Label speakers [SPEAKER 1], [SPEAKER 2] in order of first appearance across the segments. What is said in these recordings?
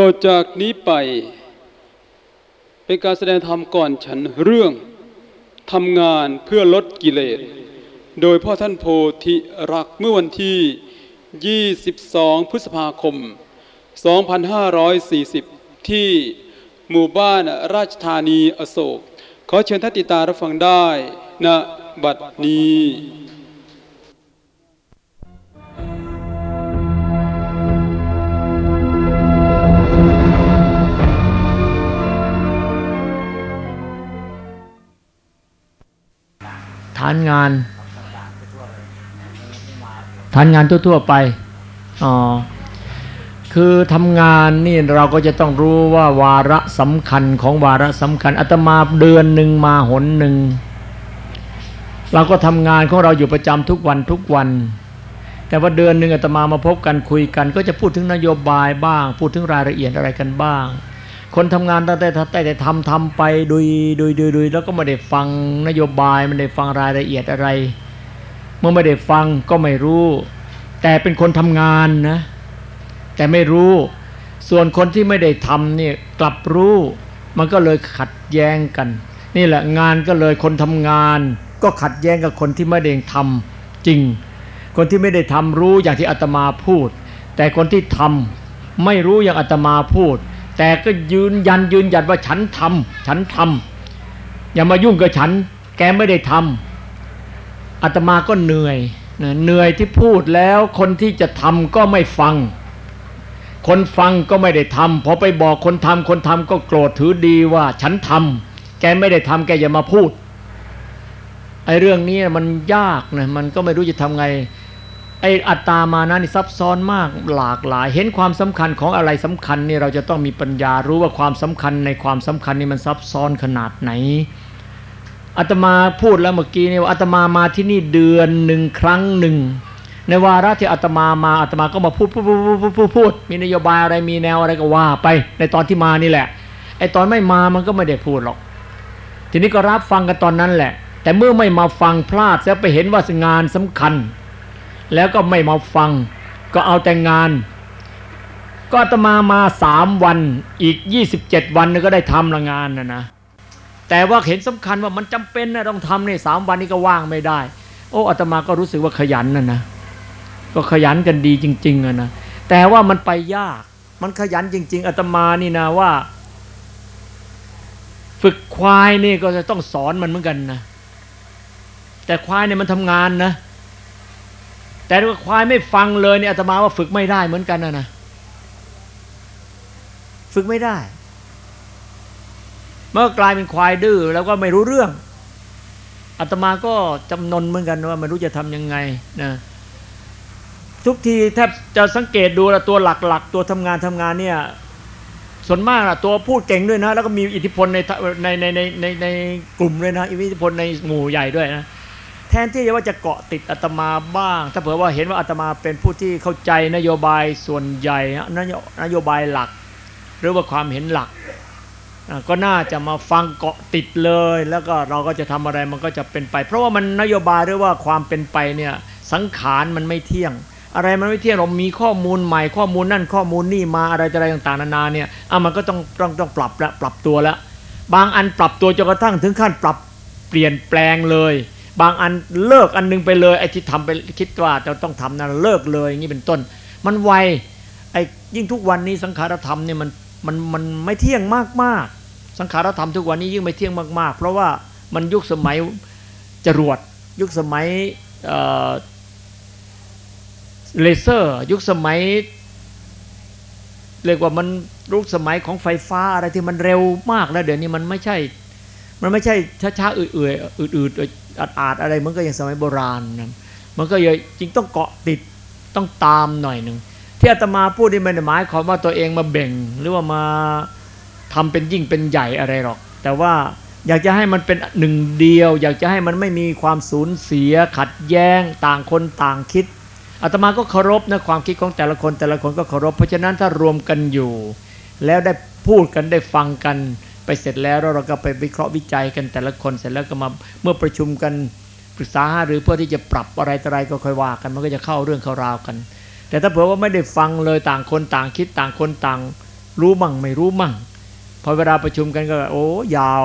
[SPEAKER 1] ต่อจากนี้ไป เป็นการแสดงธรรมก่อนฉันเรื่องทำงานเพื่อลดกิเลส โดยพ่อท่านโพธิรักเมื่อวันที่ 22 พฤษภาคม 2540 ที่หมู่บ้านราชธานีอโศก ขอเชิญท่านติตารับฟังได้ณบัดนี้า
[SPEAKER 2] นงาน ฐานงานทั่วๆไปอ๋อคือทำงานนี่เราก็จะต้องรู้ว่าวาระสำคัญของวาระสำคัญอาตมาเดือนหนึ่งมาหนหนึ่งเราก็ทำงานของเราอยู่ประจำทุกวันทุกวัน แต่ว่าเดือนหนึ่งอาตมามาพบกันคุยกัน ก็จะพูดถึงนโยบายบ้าง พูดถึงรายละเอียดอะไรกันบ้าง คนทำงานตั้งแต่แต่แต่ทำทำไปโดยโดยโดยโดยแล้วก็ไม่ได้ฟังนโยบายไม่ได้ฟังรายละเอียดอะไร เมื่อไม่ได้ฟังก็ไม่รู้ แต่เป็นคนทำงานนะแต่ไม่รู้ ส่วนคนที่ไม่ได้ทำนี่กลับรู้ มันก็เลยขัดแย้งกัน นี่แหละงานก็เลยคนทำงาน ก็ขัดแย้งกับคนที่ไม่ได้ทำจริง คนที่ไม่ได้ทำรู้อย่างที่อาตมาพูด แต่คนที่ทำไม่รู้อย่างอาตมาพูด แต่ก็ยืนยันยืนยันว่าฉันทำฉันทำอย่ามายุ่งกับฉัน แกไม่ได้ทำอาตมาก็เหนื่อยเหนื่อยที่พูดแล้วคนที่จะทำก็ไม่ฟัง คนฟังก็ไม่ได้ทำพอไปบอกคนทำคนทำก็โกรธถือดีว่าฉันทำแกไม่ได้ทำแกอย่ามาพูดไอ้เรื่องนี้มันยากนะมันก็ไม่รู้จะทำไง ไอ้อัตตามานะนี่ซับซ้อนมากหลากหลาย เห็นความสำคัญของอะไรสำคัญนี่เราจะต้องมีปัญญารู้ว่าความสำคัญในความสำคัญนี่มันซับซ้อนขนาดไหนอาตมาพูดแล้วเมื่อกี้นี่ว่าอาตมามาที่นี่เดือนหนึ่งครั้งหนึ่งในวาระที่อาตมามาอาตมาก็มาพูดพูดพูดพูดพูดพูดมีนโยบายอะไรมีแนวอะไรก็ว่าไป ในตอนที่มานี่แหละไอตอนไม่มามันก็ไม่ได้พูดหรอก ทีนี้ก็รับฟังกันตอนนั้นแหละ แต่เมื่อไม่มาฟังพลาดแล้วไปเห็นว่างานสำคัญ แล้วก็ไม่มาฟัง ก็เอาแต่งาน ก็อาตมามาสามวันอีก 27 วันก็ได้ทำละงานนะนะแต่ว่าเห็นสำคัญว่ามันจำเป็นนะต้องทำในสามวันนี้ก็ว่างไม่ได้ โอ้อาตมาก็รู้สึกว่าขยันนะนะก็ขยันกันดีจริงๆอะนะแต่ว่ามันไปยาก มันขยันจริง ๆอาตมานี่นะว่า ฝึกควายนี่ก็จะต้องสอนมันเหมือนกันนะแต่ควายเนี่ยมันทำงานนะ แต่ว่าควายไม่ฟังเลยเนี่ยอาตมาว่าฝึกไม่ได้เหมือนกันนะนะฝึกไม่ได้ เมื่อกลายเป็นควายดื้อแล้วก็ไม่รู้เรื่องอาตมาก็จำนนเหมือนกันว่าไม่รู้จะทำยังไงนะทุกทีแทบจะสังเกตดูละตัวหลักๆ ตัวทำงานทำงานเนี่ยส่วนมากอะตัวพูดเก่งด้วยนะ แล้วก็มีอิทธิพลในในในในในในกลุ่มเลยนะ อิทธิพลในหมู่ใหญ่ด้วยนะแทนที่จะว่าจะเกาะติดอาตมาบ้าง ถ้าเผื่อว่าเห็นว่าอาตมาเป็นผู้ที่เข้าใจนโยบายส่วนใหญ่นโยนโยบายหลัก หรือว่าความเห็นหลัก ก็น่าจะมาฟังเกาะติดเลย แล้วก็เราก็จะทำอะไรมันก็จะเป็นไป เพราะว่ามันนโยบายหรือว่าความเป็นไปเนี่ยสังขารมันไม่เที่ยง อะไรมันไม่เที่ยงเรามีข้อมูลใหม่ข้อมูลนั่นข้อมูลนี่มาอะไรอะไรต่างๆนานาเนี่ยอะมันก็ต้องต้องต้องปรับละปรับตัวแล้วบางอันปรับตัวจนกระทั่งถึงขั้นปรับเปลี่ยนแปลงเลย บางอันเลิกอันนึงไปเลยไอ้ที่ทำไปคิดว่าจะต้องทำนั้นเลิกเลยอย่างนี้เป็นต้น มันไวไอ้ยิ่งทุกวันนี้สังขารธรรมเนี่ยมันมันมันไม่เที่ยงมากมากสังขารธรรมทุกวันนี้ยิ่งไม่เที่ยงมากๆ เพราะว่ามันยุคสมัยจรวดยุคสมัยเลเซอร์ ยุคสมัยเรียกว่ามันยุคสมัยของไฟฟ้าอะไรที่มันเร็วมากแล้วเดี๋ยวนี้มันไม่ใช่ มันไม่ใช่ช้าๆอืดๆอืดๆอาดๆอะไรมันก็อยังสมัยโบราณนะมันก็ยังจริงต้องเกาะติดต้องตามหน่อยหนึ่งที่อาตมาพูดนี่ไม่ได้หมายความว่าตัวเองมาเบ่ง หรือว่ามาทำเป็นยิ่งเป็นใหญ่อะไรหรอก แต่ว่าอยากจะให้มันเป็นหนึ่งเดียว อยากจะให้มันไม่มีความสูญเสีย ขัดแย้ง ต่างคนต่างคิดอาตมาก็เคารพนะความคิดของแต่ละคนแต่ละคนก็เคารพเพราะฉะนั้นถ้ารวมกันอยู่ แล้วได้พูดกันได้ฟังกัน ไปเสร็จแล้วเราก็ไปวิเคราะห์วิจัยกันแต่ละคนเสร็จแล้วก็มาเมื่อประชุมกันปรึกษาหรือเพื่อที่จะปรับอะไรต่ออะไรก็ค่อยว่ากันมันก็จะเข้าเรื่องเข้าราวกัน แต่ถ้าเผื่อว่าไม่ได้ฟังเลยต่างคนต่างคิดต่างคนต่าง รู้มั่งไม่รู้มั่งพอเวลาประชุมกันก็โอ้ยาว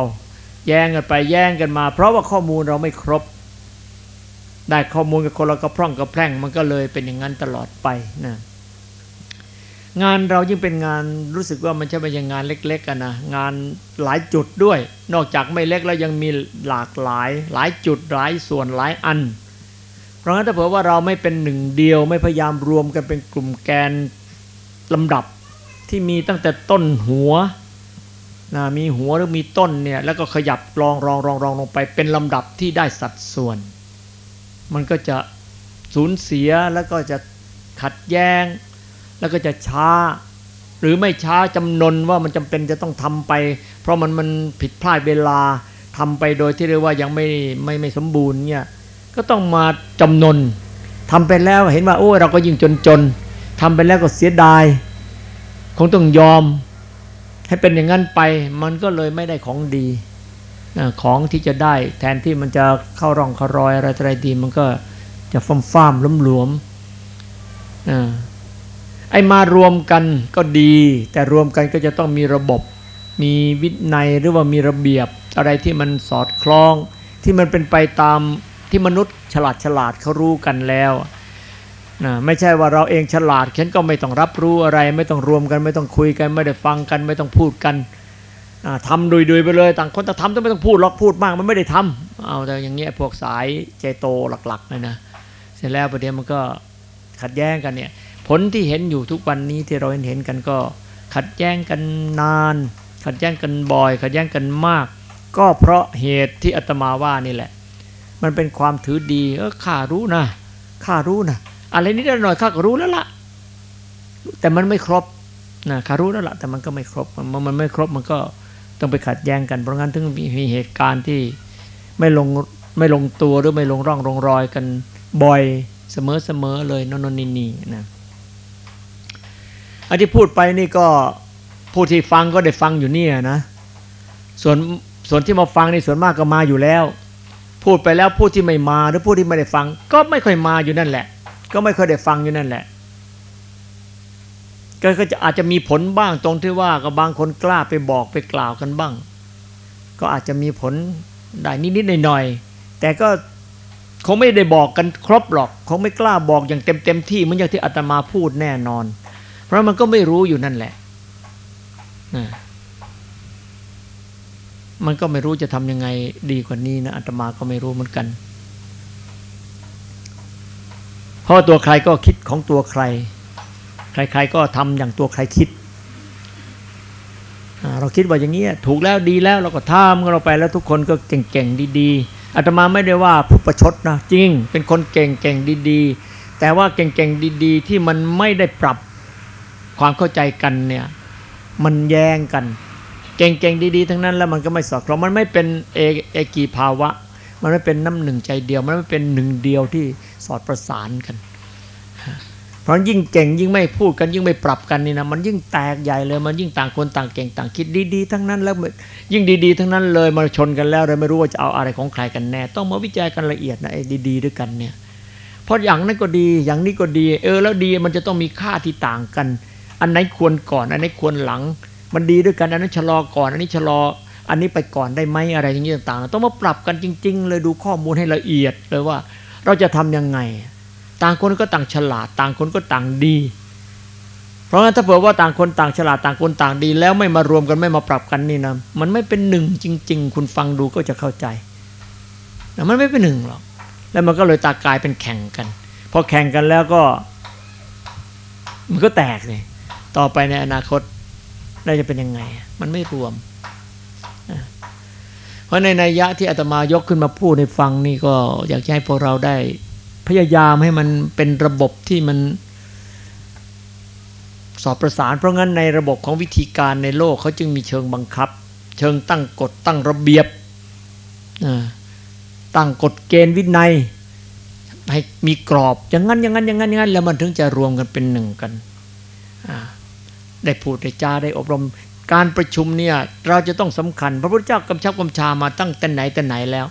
[SPEAKER 2] แย่งกันไปแย่งกันมา เพราะว่าข้อมูลเราไม่ครบ ได้ข้อมูลกับคนเราก็พร่องกับแพร่งมันก็เลยเป็นอย่างนั้นตลอดไปนะ งานเรายิ่งเป็นงานรู้สึกว่ามันจะเป็นอย่งงานเล็กๆกันนะงานหลายจุดด้วย นอกจากไม่เล็กแล้วยังมีหลากหลาย หลายจุดหลายส่วนหลายอัน เพราะงั้นถ้าเผื่อว่าเราไม่เป็นหนึ่งเดียว ไม่พยายามรวมกันเป็นกลุ่มแกนลำดับที่มีตั้งแต่ต้นหัวนะมีหัวหรือมีต้นเนี่ยแล้วก็ขยับรองรองรองรองลงไปเป็นลำดับที่ได้สัดส่วน มันก็จะสูญเสียแล้วก็จะขัดแย้ง แล้วก็จะช้า หรือไม่ช้าจำนนว่ามันจำเป็นจะต้องทำไป เพราะมันมันผิดพลาดเวลาทำไปโดยที่เรียกว่ายังไม่ไม่ไม่สมบูรณ์เนี่ยก็ต้องมาจำนนทำไปแล้วเห็นว่าโอ้เราก็ยิ่งจนจนทำไปแล้วก็เสียดาย คงต้องยอม ให้เป็นอย่างนั้นไปมันก็เลยไม่ได้ของดีของที่จะได้แทนที่มันจะเข้าร่องเข้ารอยอะไรอะไรดี มันก็จะฟ้ามฟ้ามล้มหลวมอ่า ไอ้มารวมกันก็ดี แต่รวมกันก็จะต้องมีระบบ มีวินัยหรือว่ามีระเบียบ อะไรที่มันสอดคล้อง ที่มันเป็นไปตามที่มนุษย์ฉลาดฉลาดเขารู้กันแล้วนะไม่ใช่ว่าเราเองฉลาดฉันก็ไม่ต้องรับรู้อะไร ไม่ต้องรวมกันไม่ต้องคุยกัน ไม่ได้ฟังกัน ไม่ต้องพูดกันทำดุยๆไปเลยต่างคนต่างทำต้องไม่ต้องพูดหรอกพูดมากมันไม่ได้ทำเอาแต่อย่างเงี้ยพวกสายเจโตหลักๆเลยนะเสร็จแล้วประเดี๋ยวมันก็ขัดแย้งกันเนี่ย ผลที่เห็นอยู่ทุกวันนี้ที่เราเห็นเห็นกันก็ ขัดแย้งกันนาน ขัดแย้งกันบ่อย ขัดแย้งกันมาก ก็เพราะเหตุที่อาตมาว่านี่แหละ มันเป็นความถือดีเออข้ารู้นะข้ารู้นะอะไรนิดหน่อยข้าก็รู้แล้วล่ะ แต่มันไม่ครบนะข้ารู้แล้วล่ะแต่มันก็ไม่ครบมันมันไม่ครบมันก็ต้องไปขัดแย้งกันเพราะงั้นถึงมีเหตุการณ์ที่ไม่ลงไม่ลงตัวหรือไม่ลงร่องลงรอยกันบ่อยเสมอๆเลยนนนนี่นะ อันที่พูดไปนี่ก็ผู้ที่ฟังก็ได้ฟังอยู่เนี่ยนะ ส่วนส่วนที่มาฟังในส่วนมากก็มาอยู่แล้ว พูดไปแล้วผู้ที่ไม่มาหรือผู้ที่ไม่ได้ฟัง ก็ไม่ค่อยมาอยู่นั่นแหละ ก็ไม่ค่อยได้ฟังอยู่นั่นแหละก็จะอาจจะมีผลบ้างตรงที่ว่าก็บางคนกล้าไปบอกไปกล่าวกันบ้าง ก็อาจจะมีผลได้นิดๆหน่อยๆแต่ก็คงไม่ได้บอกกันครบหรอก คงไม่กล้าบอกอย่างเต็มๆที่เหมือนอย่างที่อาตมาพูดแน่นอน เพราะมันก็ไม่รู้อยู่นั่นแหละนะมันก็ไม่รู้จะทำยังไงดีกว่านี้นะอาตมาก็ไม่รู้เหมือนกัน เพราะตัวใครก็คิดของตัวใคร ใคร ๆ ก็ทำอย่างตัวใครคิด เราคิดว่าอย่างนี้ถูกแล้วดีแล้วเราก็ทำเราไปแล้วทุกคนก็เก่งๆดีๆอาตมาไม่ได้ว่าผู้ประชดนะจริง เป็นคนเก่งๆดีๆ แต่ว่าเก่งๆดี ๆ ที่มันไม่ได้ปรับ ความเข้าใจกันเนี่ยมันแย้งกัน เก่งๆดีๆ ทั้งนั้นแล้วมันก็ไม่สอดคล้องมันไม่เป็นเอเอกีภาวะ มันไม่เป็นน้ำหนึ่งใจเดียวมันไม่เป็นหนึ่งเดียวที่สอดประสานกัน เพราะยิ่งเก่งยิ่งไม่พูดกันยิ่งไม่ปรับกันนี่นะมันยิ่งแตกใหญ่เลยมันยิ่งต่างคนต่างเก่งต่างคิดดีๆ ทั้งนั้นแล้วยิ่งดีๆ ทั้งนั้นเลยมาชนกันแล้วเราไม่รู้ว่าจะเอาอะไรของใครกันแน่ ต้องมาวิจัยกันละเอียดนะไอ้ดีๆด้วยกันเนี่ยเพราะอย่างนั้นก็ดีอย่างนี้ก็ดี เออแล้วดีมันจะต้องมีค่าที่ต่างกัน อันไหนควรก่อน อันไหนควรหลัง มันดีด้วยกันอันนั้นชะลอก่อนอันนี้ชะลอ อันนี้ไปก่อนได้ไหมอะไรอย่างนี้ต่างๆ ต้องมาปรับกันจริง ๆ เลยดูข้อมูลให้ละเอียดเลยว่า เราจะทํำยังไง ต่างคนก็ต่างฉลาด ต่างคนก็ต่างดี เพราะงั้นถ้าเผื่อว่าต่างคนต่างฉลาดต่างคนต่างดี แล้วไม่มารวมกันไม่มาปรับกันนี่นะมันไม่เป็นหนึ่งจริง ๆ คุณฟังดูก็จะเข้าใจแต่มันไม่เป็นหนึ่งหรอกแล้วมันก็เลยตากลายเป็นแข่งกันพอแข่งกันแล้วก็ มันก็แตกเลย ต่อไปในอนาคตเราจะเป็นยังไง มันไม่รวม เพราะในนัยยะที่อาตมายกขึ้นมาพูดในฟังนี่ก็อยากให้พวกเราได้ พยายามให้มันเป็นระบบที่มัน สอบประสาน เพราะงั้นในระบบของวิธีการในโลกเขาจึงมีเชิงบังคับ เชิงตั้งกฎตั้งระเบียบตั้งกฎเกณฑ์วินัยให้มีกรอบอย่างนั้นอย่างนั้นอย่างนั้นอย่างนั้นแล้วมันถึงจะรวมกันเป็นหนึ่งกัน ได้พูดได้จาได้อบรม การประชุมเนี่ยเราจะต้องสำคัญ พระพุทธเจ้ากำชับกำชามาตั้งแต่ไหนแต่ไหนแล้ว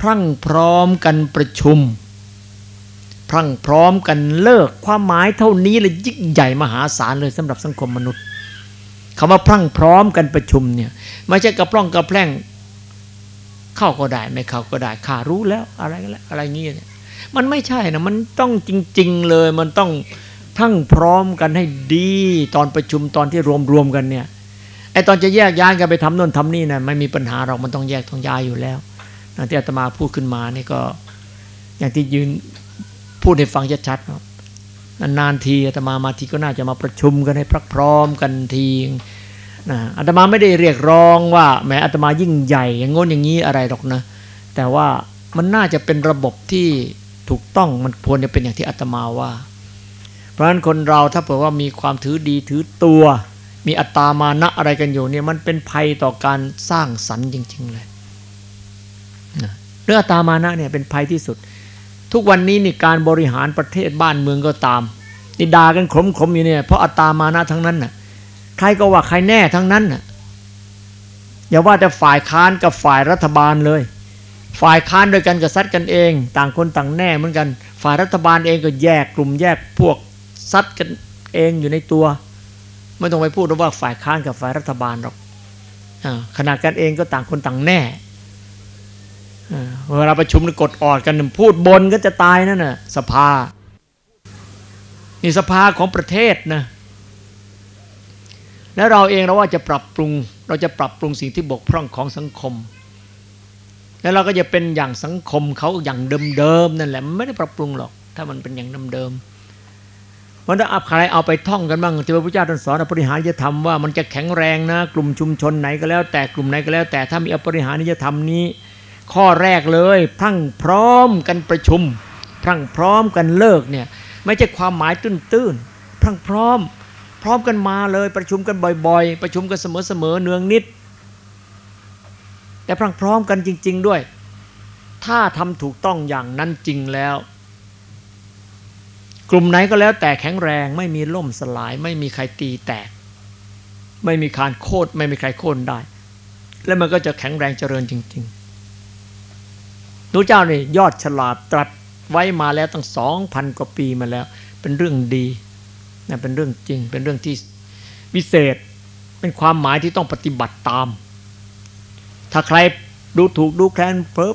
[SPEAKER 2] พรั่งพร้อมกันประชุม พรั่งพร้อมกันเลิกความหมายเท่านี้เลยยิ่งใหญ่มหาศาลเลยสำหรับสังคมมนุษย์คำว่าพรั่งพร้อมกันประชุมเนี่ยไม่ใช่กระปล้องกระแพร่งเข้าก็ได้ไม่เข้าก็ได้ข้ารู้แล้วอะไรกันแล้วอะไรเงี้ยเนี่ยมันไม่ใช่นะมันต้องจริง ๆเลยมันต้อง พรั่งพร้อมกันให้ดีตอนประชุมตอนที่รวมรวมกันเนี่ยไอตอนจะแยกย้ายกันไปทำโน่นทำนี่นะไม่มีปัญหาเรามันต้องแยกต้องย้ายอยู่แล้วนะที่อาตมาพูดขึ้นมานี่ก็ อย่างที่ยืนพูดให้ฟังชัดๆเนาะนานทีอาตมามาทีก็น่าจะมาประชุมกันให้พรักพร้อมกันทีนะอาตมาไม่ได้เรียกร้องว่าแหมอาตมายิ่งใหญ่อย่างง้นอย่างนี้อะไรหรอกนะ แต่ว่ามันน่าจะเป็นระบบที่ถูกต้องมันควรจะเป็นอย่างที่อาตมาว่า เพราะฉะนั้นคนเราถ้าเผื่อว่ามีความถือดีถือตัว มีอัตตามานะอะไรกันอยู่เนี่ยมันเป็นภัยต่อการสร้างสรรค์จริง ๆ เลยเรื่องอัตตามานะเนี่ยเป็นภัยที่สุด ทุกวันนี้นี่การบริหารประเทศบ้านเมืองก็ตามนี่ด่ากันขมๆอยู่เนี่ยเพราะอัตตามานะทั้งนั้นน่ะใครก็ว่าใครแน่ทั้งนั้นน่ะอย่าว่าแต่ฝ่ายค้านกับฝ่ายรัฐบาลเลย ฝ่ายค้านโดยกันกับซัดกันเอง ต่างคนต่างแน่เหมือนกัน ฝ่ายรัฐบาลเองก็แยกกลุ่มแยกพวก ซัดกันเองอยู่ในตัว ไม่ต้องไปพูดว่าฝ่ายค้านกับฝ่ายรัฐบาลหรอกขนาดกันเองก็ต่างคนต่างแน่เวลาประชุมกดออดกันพูดบนก็จะตายนั่นน่ะสภานี่สภาของประเทศนะแล้วเราเองเราว่าจะปรับปรุง เราจะปรับปรุงสิ่งที่บกพร่องของสังคม แล้วเราก็จะเป็นอย่างสังคมเขาอย่างเดิมๆนั่นแหละมันไม่ได้ปรับปรุงหรอก ถ้ามันเป็นอย่างเดิมๆ มันถ้าอับใครเอาไปท่องกันบ้างที่พระพุทธเจ้าตรัสสอนอปริหารจะทำว่ามันจะแข็งแรงนะ กลุ่มชุมชนไหนก็แล้วแต่กลุ่มไหนก็แล้ว แต่ถ้ามีอปริหารนิยธรรมนี้ ข้อแรกเลยพรั่งพร้อมกันประชุม พรั่งพร้อมกันเลิกเนี่ยไม่ใช่ความหมายตื้นๆพรั่งพร้อม พร้อมกันมาเลยประชุมกันบ่อยๆ ประชุมกันเสมอๆเนืองนิด แต่พรั่งพร้อมกันจริง ๆด้วย ถ้าทำถูกต้องอย่างนั้นจริงแล้ว กลุ่มไหนก็แล้วแต่แข็งแรงไม่มีล่มสลาย ไม่มีใครตีแตก ไม่มีการโค่นไม่มีใครโค่นได้ แล้วมันก็จะแข็งแรงเจริญจริงๆพระเจ้านี่ยอดฉลาดตรัสไว้มาแล้วตั้งสองพันกว่าปีมาแล้ว เป็นเรื่องดีนะเป็นเรื่องจริง เป็นเรื่องที่วิเศษ เป็นความหมายที่ต้องปฏิบัติตาม ถ้าใครดูถูกดูแคลนเพิ่ม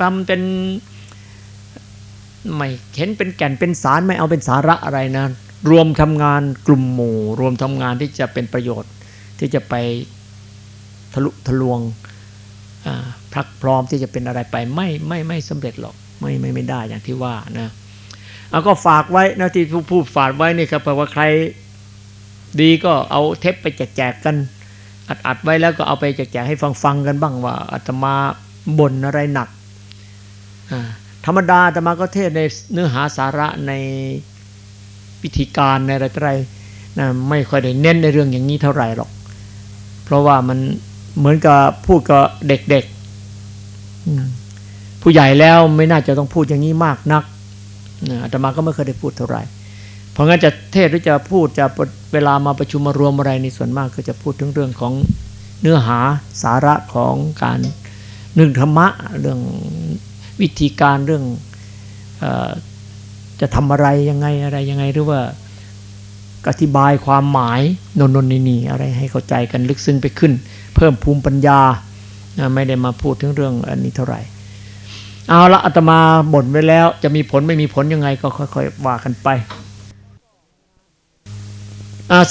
[SPEAKER 2] ทำเป็น ไม่เห็นเป็นแก่นเป็นสารไม่เอาเป็นสาระอะไรนะรวมทำงานกลุ่มหมู่ รวมทำงานที่จะเป็นประโยชน์ ที่จะไปทะลุทะลวงพักพร้อมที่จะเป็นอะไรไปไม่ไม่ไม่สำเร็จหรอกไม่ไม่ไม่ได้อย่างที่ว่านะเอาก็ฝากไว้นะที่ผู้พูดฝากไว้นี่ครับแปลว่าใครดีก็เอาเทปไปแจกกัน อัดอัดไว้แล้วก็เอาไปแจกแจกให้ฟังฟังกันบ้างว่าอาตมาบ่นอะไรหนักอ่า ธรรมดาอาตมาก็เทศในเนื้อหาสาระในวิธีการในอะไรอะไรนะไม่ค่อยได้เน้นในเรื่องอย่างนี้เท่าไหร่หรอก เพราะว่ามันเหมือนกับพูดกับเด็กๆผู้ใหญ่แล้วไม่น่าจะต้องพูดอย่างนี้มากนักอาตมาก็ไม่เคยได้พูดเท่าไหร่ เพราะงั้นจะเทศหรือจะพูดจะเวลามาประชุมมารวมอะไรในส่วนมากก็จะพูดถึงเรื่องของเนื้อหาสาระของการหนึ่งธรรมะเรื่อง วิธีการเรื่องอจะทำอะไรยังไงอะไรยังไงหรือว่าอธิบายความหมายนนนนี่อะไรให้เข้าใจกันลึกซึ้งไปขึ้น เพิ่มภูมิปัญญาไม่ได้มาพูดถึงเรื่องอันนี้เท่าไหร่ เอาละอาตมาบ่นไว้แล้ว จะมีผลไม่มีผลยังไงก็ค่อยๆว่ากันไป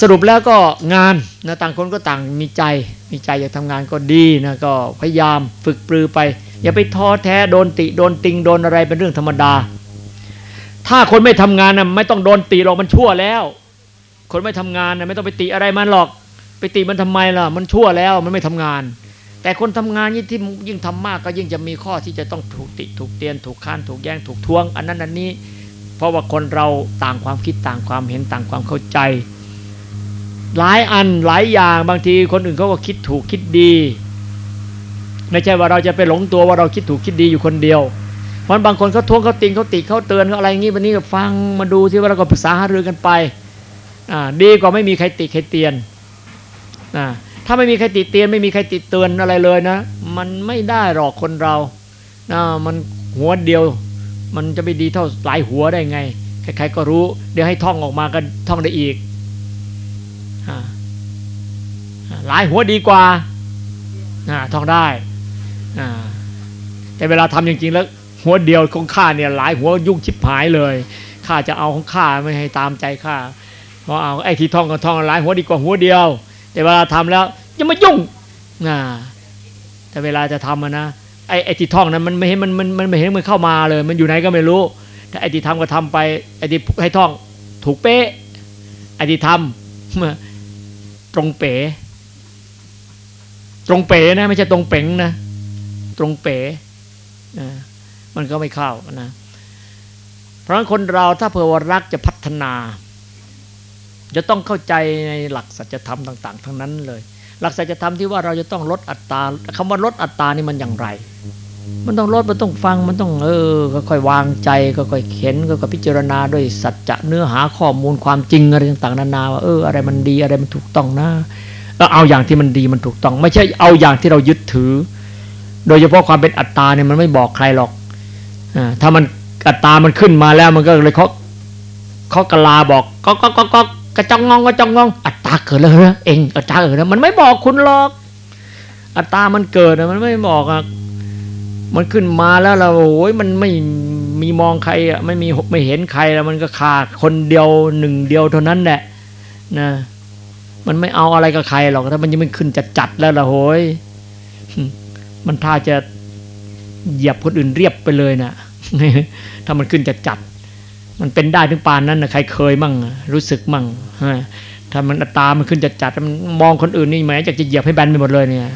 [SPEAKER 2] สรุปแล้วก็งานนะต่างคนก็ต่างมีใจ มีใจอยากทำงานก็ดีนะก็พยายามฝึกปรือไป อย่าไปท้อแท้โดนติโดนติงโดนอะไรเป็นเรื่องธรรมดา ถ้าคนไม่ทำงานนะไม่ต้องโดนติหรอกมันชั่วแล้ว คนไม่ทำงานนะไม่ต้องไปติอะไรมันหรอก ไปติมันทำไมล่ะ มันชั่วแล้วมันไม่ทำงาน แต่คนทำงานยิ่งที่ยิ่งทำมากก็ยิ่งจะมีข้อที่จะต้องถูกติถูกเตียนถูกค้านถูกแย่งถูกทวง อันนั้นอันนี้ เพราะว่าคนเราต่างความคิดต่างความเห็นต่างความเข้าใจ หลายอันหลายอย่างบางทีคนอื่นเขาก็คิดถูกคิดดี ไม่ใช่ว่าเราจะไปหลงตัวว่าเราคิดถูกคิดดีอยู่คนเดียว เพราะบางคนเขาทวงเขาติงเขาติเขาเตือนเขาอะไรอย่างนี้วันนี้ก็ฟังมาดูที่ว่าเราก็ปรึกษาหารือกันไปดีกว่าไม่มีใครติใครเตียนถ้าไม่มีใครติเตียน ไม่มีใครติดเตือนอะไรเลยนะ มันไม่ได้หรอกคนเรามันหัวเดียว มันจะไปดีเท่าหลายหัวได้ไงใครๆก็รู้ เดี๋ยวให้ท่องออกมาก็ท่องได้อีกหลายหัวดีกว่าท่องได้ แต่เวลาทำจริง ๆ แล้ว หัวเดียวของข้าเนี่ยหลายหัวยุ่งชิบหายเลยข้าจะเอาของข้าไม่ให้ตามใจข้าพอเอาไอ้ที่ท่องก็ท่องหลายหัวดีกว่าหัวเดียว แต่เวลาทำแล้วยังมายุ่งอ่าแต่เวลาจะทำนะไอ้ไอ้ที่ท่องนั้นมันไม่เห็นมันมันมันไม่เห็นมันเข้ามาเลย มันอยู่ไหนก็ไม่รู้แต่ไอ้ที่ทำก็ทำไปไอ้ที่ให้ท่องถูกเป๊ะไอ้ที่ทำตรงเป๋ ตรงเป๋นะ ไม่ใช่ตรงเป๋งนะ ตรงเป๋นะมันก็ไม่เข้านะเพราะฉะนั้นคนเราถ้าเผื่อว่ารักจะพัฒนา จะต้องเข้าใจในหลักสัจธรรมต่าง ๆ ทั้งนั้นเลย หลักสัจธรรมที่ว่าเราจะต้องลดอัตราคำว่าลดอัตรานี่มันอย่างไร มันต้องลดมันต้องฟังมันต้องเออค่อยๆวางใจค่อยๆเข็นค่อยๆพิจารณาด้วยสัจจะเนื้อหาข้อมูลความจริงอะไรต่างๆนานาว่าเอออะไรมันดีอะไรมันถูกต้องนะเอาอย่างที่มันดีมันถูกต้อง ไม่ใช่เอาอย่างที่เรายึดถือ โดยเฉพาะความเป็นอัตตาเนี่ยมันไม่บอกใครหรอกอถ้ามันอัตตามันขึ้นมาแล้วมันก็เลยเขาเขากะลาบอกก็ก็ก็ก็กระจองงองกระจองงอง อัตตาเกิดแล้วเหรอเองอัตตาเกิดแล้วมันไม่บอกคุณหรอก อัตตามันเกิดมันไม่บอกอะมันขึ้นมาแล้วเราโอ้ยมันไม่มีมองใครอะไม่มีไม่เห็นใครแล้วมันก็ขาดคนเดียวหนึ่งเดียวเท่านั้นแหละนะมันไม่เอาอะไรกับใครหรอกถ้ามันยังไม่ขึ้นจะจัดแล้วล่ะโหย มันท่าจะเหยียบคนอื่นเรียบไปเลยนะถ้ามันขึ้นจะจัด มันเป็นได้ถึงปานนั้นนะใครเคยมั่ง รู้สึกมั่งถ้ามันตามันขึ้นจะจัดมันมองคนอื่นนี่แม้อยากจะเหยียบให้แบนไปหมดเลยเนี่ย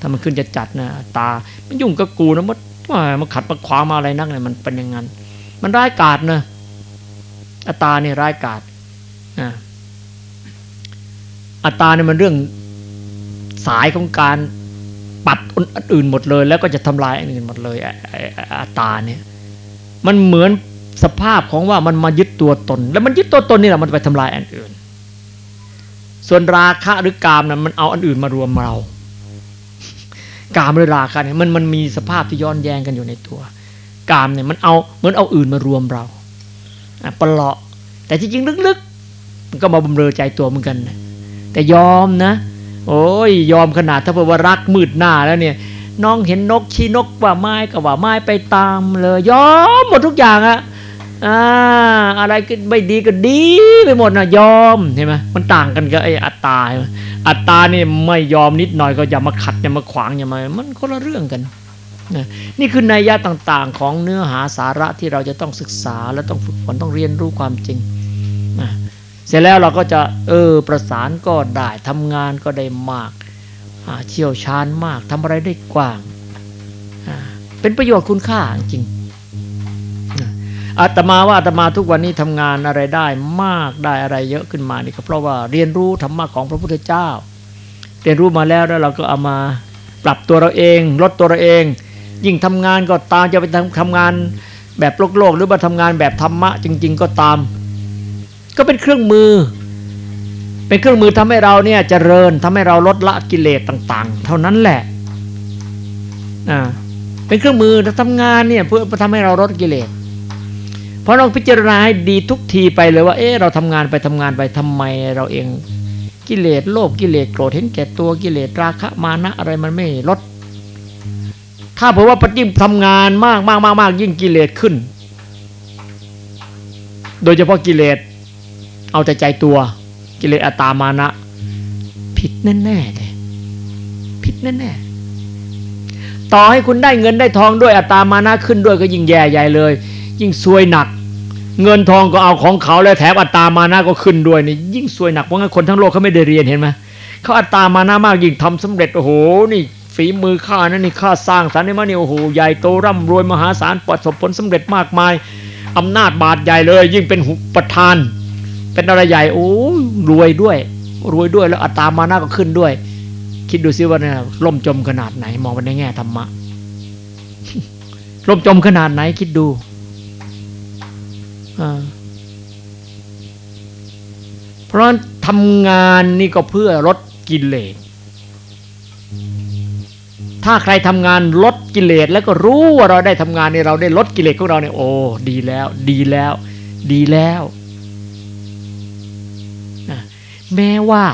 [SPEAKER 2] ถ้ามันขึ้นจะจัดนะตา มันยุ่งกับกูนะมันมันขัดมาขวางมาอะไรนักเนี่ยมันเป็นอย่างนั้น มันร้ายกาจนะอัตาเนี่ยร้ายกาจอ่าอัตตาเนี่ยมันเรื่องสายของการ ปัดอันอื่นหมดเลย แล้วก็จะทำลายอันอื่นหมดเลยอัตตาเนี่ยมันเหมือนสภาพของว่ามันมายึดตัวตน แล้วมันยึดตัวตนนี่แหละมันไปทำลายอันอื่น ส่วนราคะหรือกามนั้นมันเอาอันอื่นมารวมเรากามหรือราคะเนี่ยมันมันมีสภาพที่ย้อนแย้งกันอยู่ในตัว กามเนี่ยมันเอาเหมือนเอาอื่นมารวมเราปลาะแต่จริงๆลึกๆมันก็มาบำเรอใจตัวเหมือนกันนะแต่ยอมนะ โอ้ยยอมขนาดถ้าเผื่อว่ารักมืดหน้าแล้วเนี่ย น้องเห็นนกชี้นกว่าไม้ก็ว่าไม้ไปตามเลย ยอมหมดทุกอย่างอะอ่าอะไรก็ไม่ดีก็ดีไปหมดนะยอมเห็นไหมมันต่างกันกับไอ้อัตตาอัตตานี่ไม่ยอมนิดหน่อยก็อย่ามาขัดอย่ามาขวางอย่ามามันคนละเรื่องกันนี่คือนัยยะต่างๆ ของเนื้อหาสาระที่เราจะต้องศึกษาและต้องฝึกฝนต้องเรียนรู้ความจริง เสร็จแล้วเราก็จะเออประสานก็ได้ทำงานก็ได้มากเชี่ยวชาญมากทำอะไรได้กว้าง เป็นประโยชน์คุณค่าจริงอาตมาว่าอาตมาทุกวันนี้ทำงานอะไรได้มากได้อะไรเยอะขึ้นมานี่ก็เพราะว่าเรียนรู้ธรรมะของพระพุทธเจ้า เรียนรู้มาแล้วแล้วเราก็เอามาปรับตัวเราเอง ลดตัวเราเอง ยิ่งทำงานก็ตามจะไปทำงานแบบโลกโลกหรือมาทำงานแบบธรรมะจริง ๆ ก็ตาม ก็เป็นเครื่องมือ เป็นเครื่องมือทำให้เราเนี่ยเจริญทำให้เราลดละกิเลสต่างๆ เท่านั้นแหละอ่าเป็นเครื่องมือทำงานเนี่ยเพื่อทำให้เราลดกิเลสเพราะเราพิจารณาให้ดีทุกทีไปเลยว่า เออเราทำงานไปทำงานไปทำไมเราเองกิเลสโลภกิเลสโกรธเห็นแก่ตัวกิเลสราคะมานะอะไรมันไม่ลด ถ้าเผื่อว่าปยิ่งทำงานมากมากมากมากยิ่งกิเลสขึ้น โดยเฉพาะกิเลส เอาแต่ใจตัว กิเลสอัตามานะ ผิดแน่ๆเลยผิดแน่ๆต่อให้คุณได้เงินได้ทองด้วยอัตามานะขึ้นด้วยก็ยิ่งแย่ใหญ่เลย ยิ่งซวยหนัก เงินทองก็เอาของเขาแล้วแถมอัตามานะก็ขึ้นด้วยนี่ยิ่งซวยหนักเพราะงั้นคนทั้งโลกเขาไม่ได้เรียนเห็นไหมเขาอัตามานะมากยิ่งทำสำเร็จโอ้โหนี่ฝีมือข้านั่นนี่ข้าสร้างสรรค์นี่มานี่โอ้โหใหญ่โตร่ำรวยมหาศาลประสบผลสำเร็จมากมายอำนาจบาดใหญ่เลย ยิ่งเป็นหุประธาน เป็นอะไรใหญ่โอ้รวยด้วย รวยด้วยแล้วอัตามานะก็ขึ้นด้วย คิดดูซิว่าเนี่ยล่มจมขนาดไหน มองไปในแง่ธรรมะล่มจมขนาดไหน คิดดูเพราะทำงานนี่ก็เพื่อลดกิเลสถ้าใครทำงานลดกิเลสแล้วก็รู้ว่าเราได้ทำงานนี่เราได้ลดกิเลสของเราเนี่ยโอ้ดีแล้ว ดีแล้ว ดีแล้ว แม้ว่า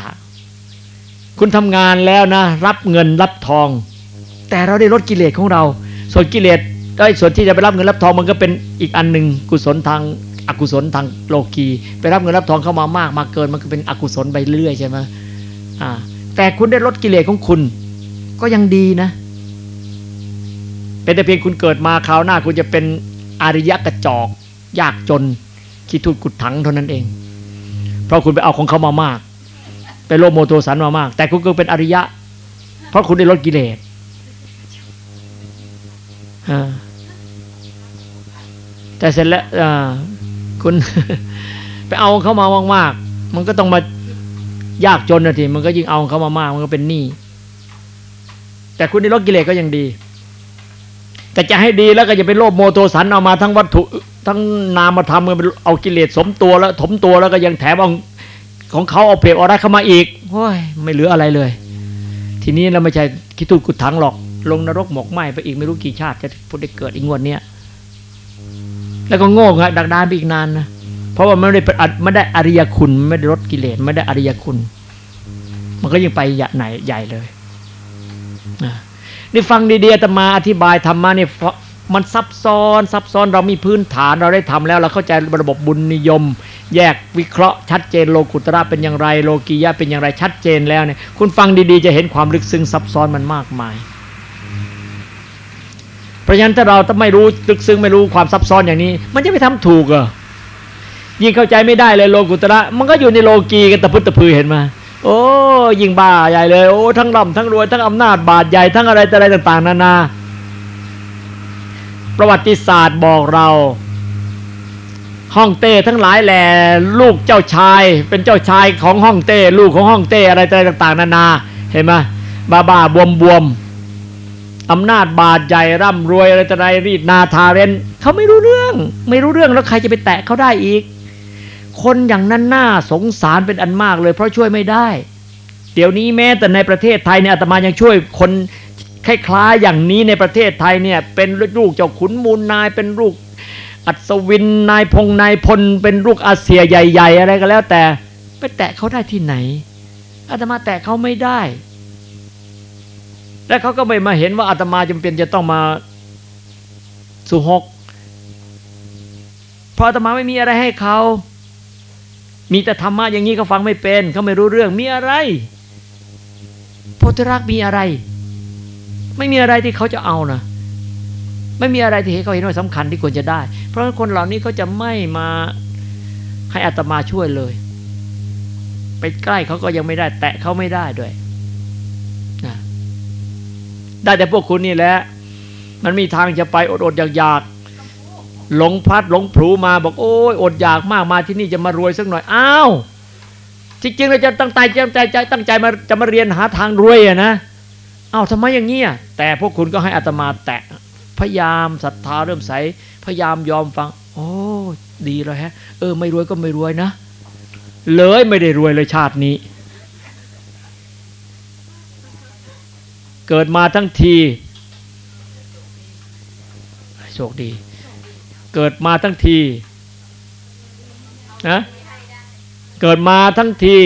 [SPEAKER 2] คุณทำงานแล้วนะ รับเงินรับทอง แต่เราได้ลดกิเลสของเรา ส่วนกิเลสได้ส่วนที่จะไปรับเงินรับทองมันก็เป็นอีกอันหนึ่งกุศลทางอกุศลทางโลกีไปรับเงินรับทองเข้ามามากมาเกินมันก็เป็นอกุศลไปเรื่อยใช่ไหมอ่า แต่คุณได้ลดกิเลสของคุณ ก็ยังดีนะ เป็นแต่เพียงคุณเกิดมาคราวหน้า คุณจะเป็นอริยะกระจอก ยากจนขี้ทูดกุดถังเท่านั้นเอง เพราะคุณไปเอาของเขามามาก ไปโลโมโทสันมามาก แต่คุณก็เป็นอริยะ เพราะคุณได้ลดกิเลสแต่เสร็จแล้วคุณไปเอาเขามามากๆ มันก็ต้องมายากจนนะทีมันก็ยิ่งเอาเขามามาก มันก็เป็นหนี้แต่คุณได้ลดกิเลสก็ยังดี แต่จะให้ดีแล้วก็จะไปโลภโมโทสันเอามาทั้งวัตถุ ทั้งนามธรรมมันเอากิเลสสมตัวแล้ว ถมตัวแล้วก็ยังแถมเอา ของเขาเอาเปรียบเอาได้เข้ามาอีกโอ้ยไม่เหลืออะไรเลย ทีนี้เราไม่ใช่คิดตุกุดถังหรอก ลงนรกหมกไหมไปอีกไม่รู้กี่ชาติจะพูดได้เกิดอีกงวดเนี้ยแล้วก็โง่ไงดักดานไปอีกนานนะเพราะว่ามันไม่ได้ไม่ได้อริยคุณไม่ได้ลดกิเลสไม่ได้อริยคุณ มันก็ยังไปใหญ่ไหนใหญ่เลยนี่ฟังดีๆอาตมาอธิบายธรรมะนี่ มันซับซ้อนซับซ้อนเรามีพื้นฐานเราได้ทำแล้ว เราเข้าใจระบบบุญนิยม แยกวิเคราะห์ชัดเจนโลกุตระเป็นอย่างไร โลกียะเป็นอย่างไรชัดเจนแล้วเนี่ยคุณฟังดีๆ จะเห็นความลึกซึ้งซับซ้อนมันมากมาย เพราะฉะนั้นถ้าเราถ้าไม่รู้ลึกซึ้งไม่รู้ความซับซ้อนอย่างนี้ มันจะไปทำถูกเหรอยิ่งเข้าใจไม่ได้เลยโลกุตระ มันก็อยู่ในโลกีกันตะพุตตะพือเห็นไหมโอ้ยิ่งบ้าใหญ่เลย โอ้ทั้งร่ำทั้งรวยทั้งอำนาจบาดใหญ่ทั้งอะไรแต่อะไรต่าง ๆ นานา ประวัติศาสตร์บอกเราฮ่องเต้ทั้งหลายแหล่ลูกเจ้าชาย เป็นเจ้าชายของฮ่องเต้ลูกของฮ่องเต้อะไรต่างๆ นานาเห็นไหมบ้าบ้าบวมบวมอำนาจบาดใหญ่ร่ำรวยอะไรต่ไรรีดนาทาเรนเขาไม่รู้เรื่อง ไม่รู้เรื่องแล้วใครจะไปแตะเขาได้อีก คนอย่างนั้นน่าสงสารเป็นอันมากเลยเพราะช่วยไม่ได้ เดี๋ยวนี้แม้แต่ในประเทศไทยเนี่ยอาตมายังช่วยคน คล้ายๆอย่างนี้ในประเทศไทยเนี่ยเป็นลูกเจ้าขุนมูลนายเป็นลูกอัศวินนายพงนายพล เป็นลูกอาเซียใหญ่ ๆ อะไรก็แล้วแต่ไปแตะเขาได้ที่ไหนอาตมาแตะเขาไม่ได้ และเขาก็ไม่มาเห็นว่าอาตมาจำเป็นจะต้องมาสุหกเพราะอาตมาไม่มีอะไรให้เขา มีแต่ธรรมะอย่างนี้เขาฟังไม่เป็นเขาไม่รู้เรื่องมีอะไรโพธิรักมีอะไร ไม่มีอะไรที่เขาจะเอานะไม่มีอะไรที่เขาเห็นว่าสำคัญที่ควรจะได้ เพราะคนเหล่านี้เขาจะไม่มาให้อัตมาช่วยเลย ไปใกล้เขาก็ยังไม่ได้ แตะเขาไม่ได้ด้วยนะได้แต่พวกคุณนี่แหละมันมีทางจะไปอดๆอยากหลงพัดหลงผูมาบอกโอ้ยอดอยากมากมาที่นี่จะมารวยสักหน่อยอ้าวจริงๆเราจะตั้งใจจใจใจตั้งใจมาจะมาเรียนหาทางรวยอะนะ อ้าวทำไมอย่างนี้อะแต่พวกคุณก็ให้อัตมาแตะพยายามศรัทธาเริ่มใสพยายามยอมฟัง โอ้ดีเลยฮะ เออ ไม่รวยก็ไม่รวยนะ เลยไม่ได้รวยเลยชาตินี้ เกิดมาทั้งทีโชคดี เกิดมาทั้งทีนะเกิดมาทั้งที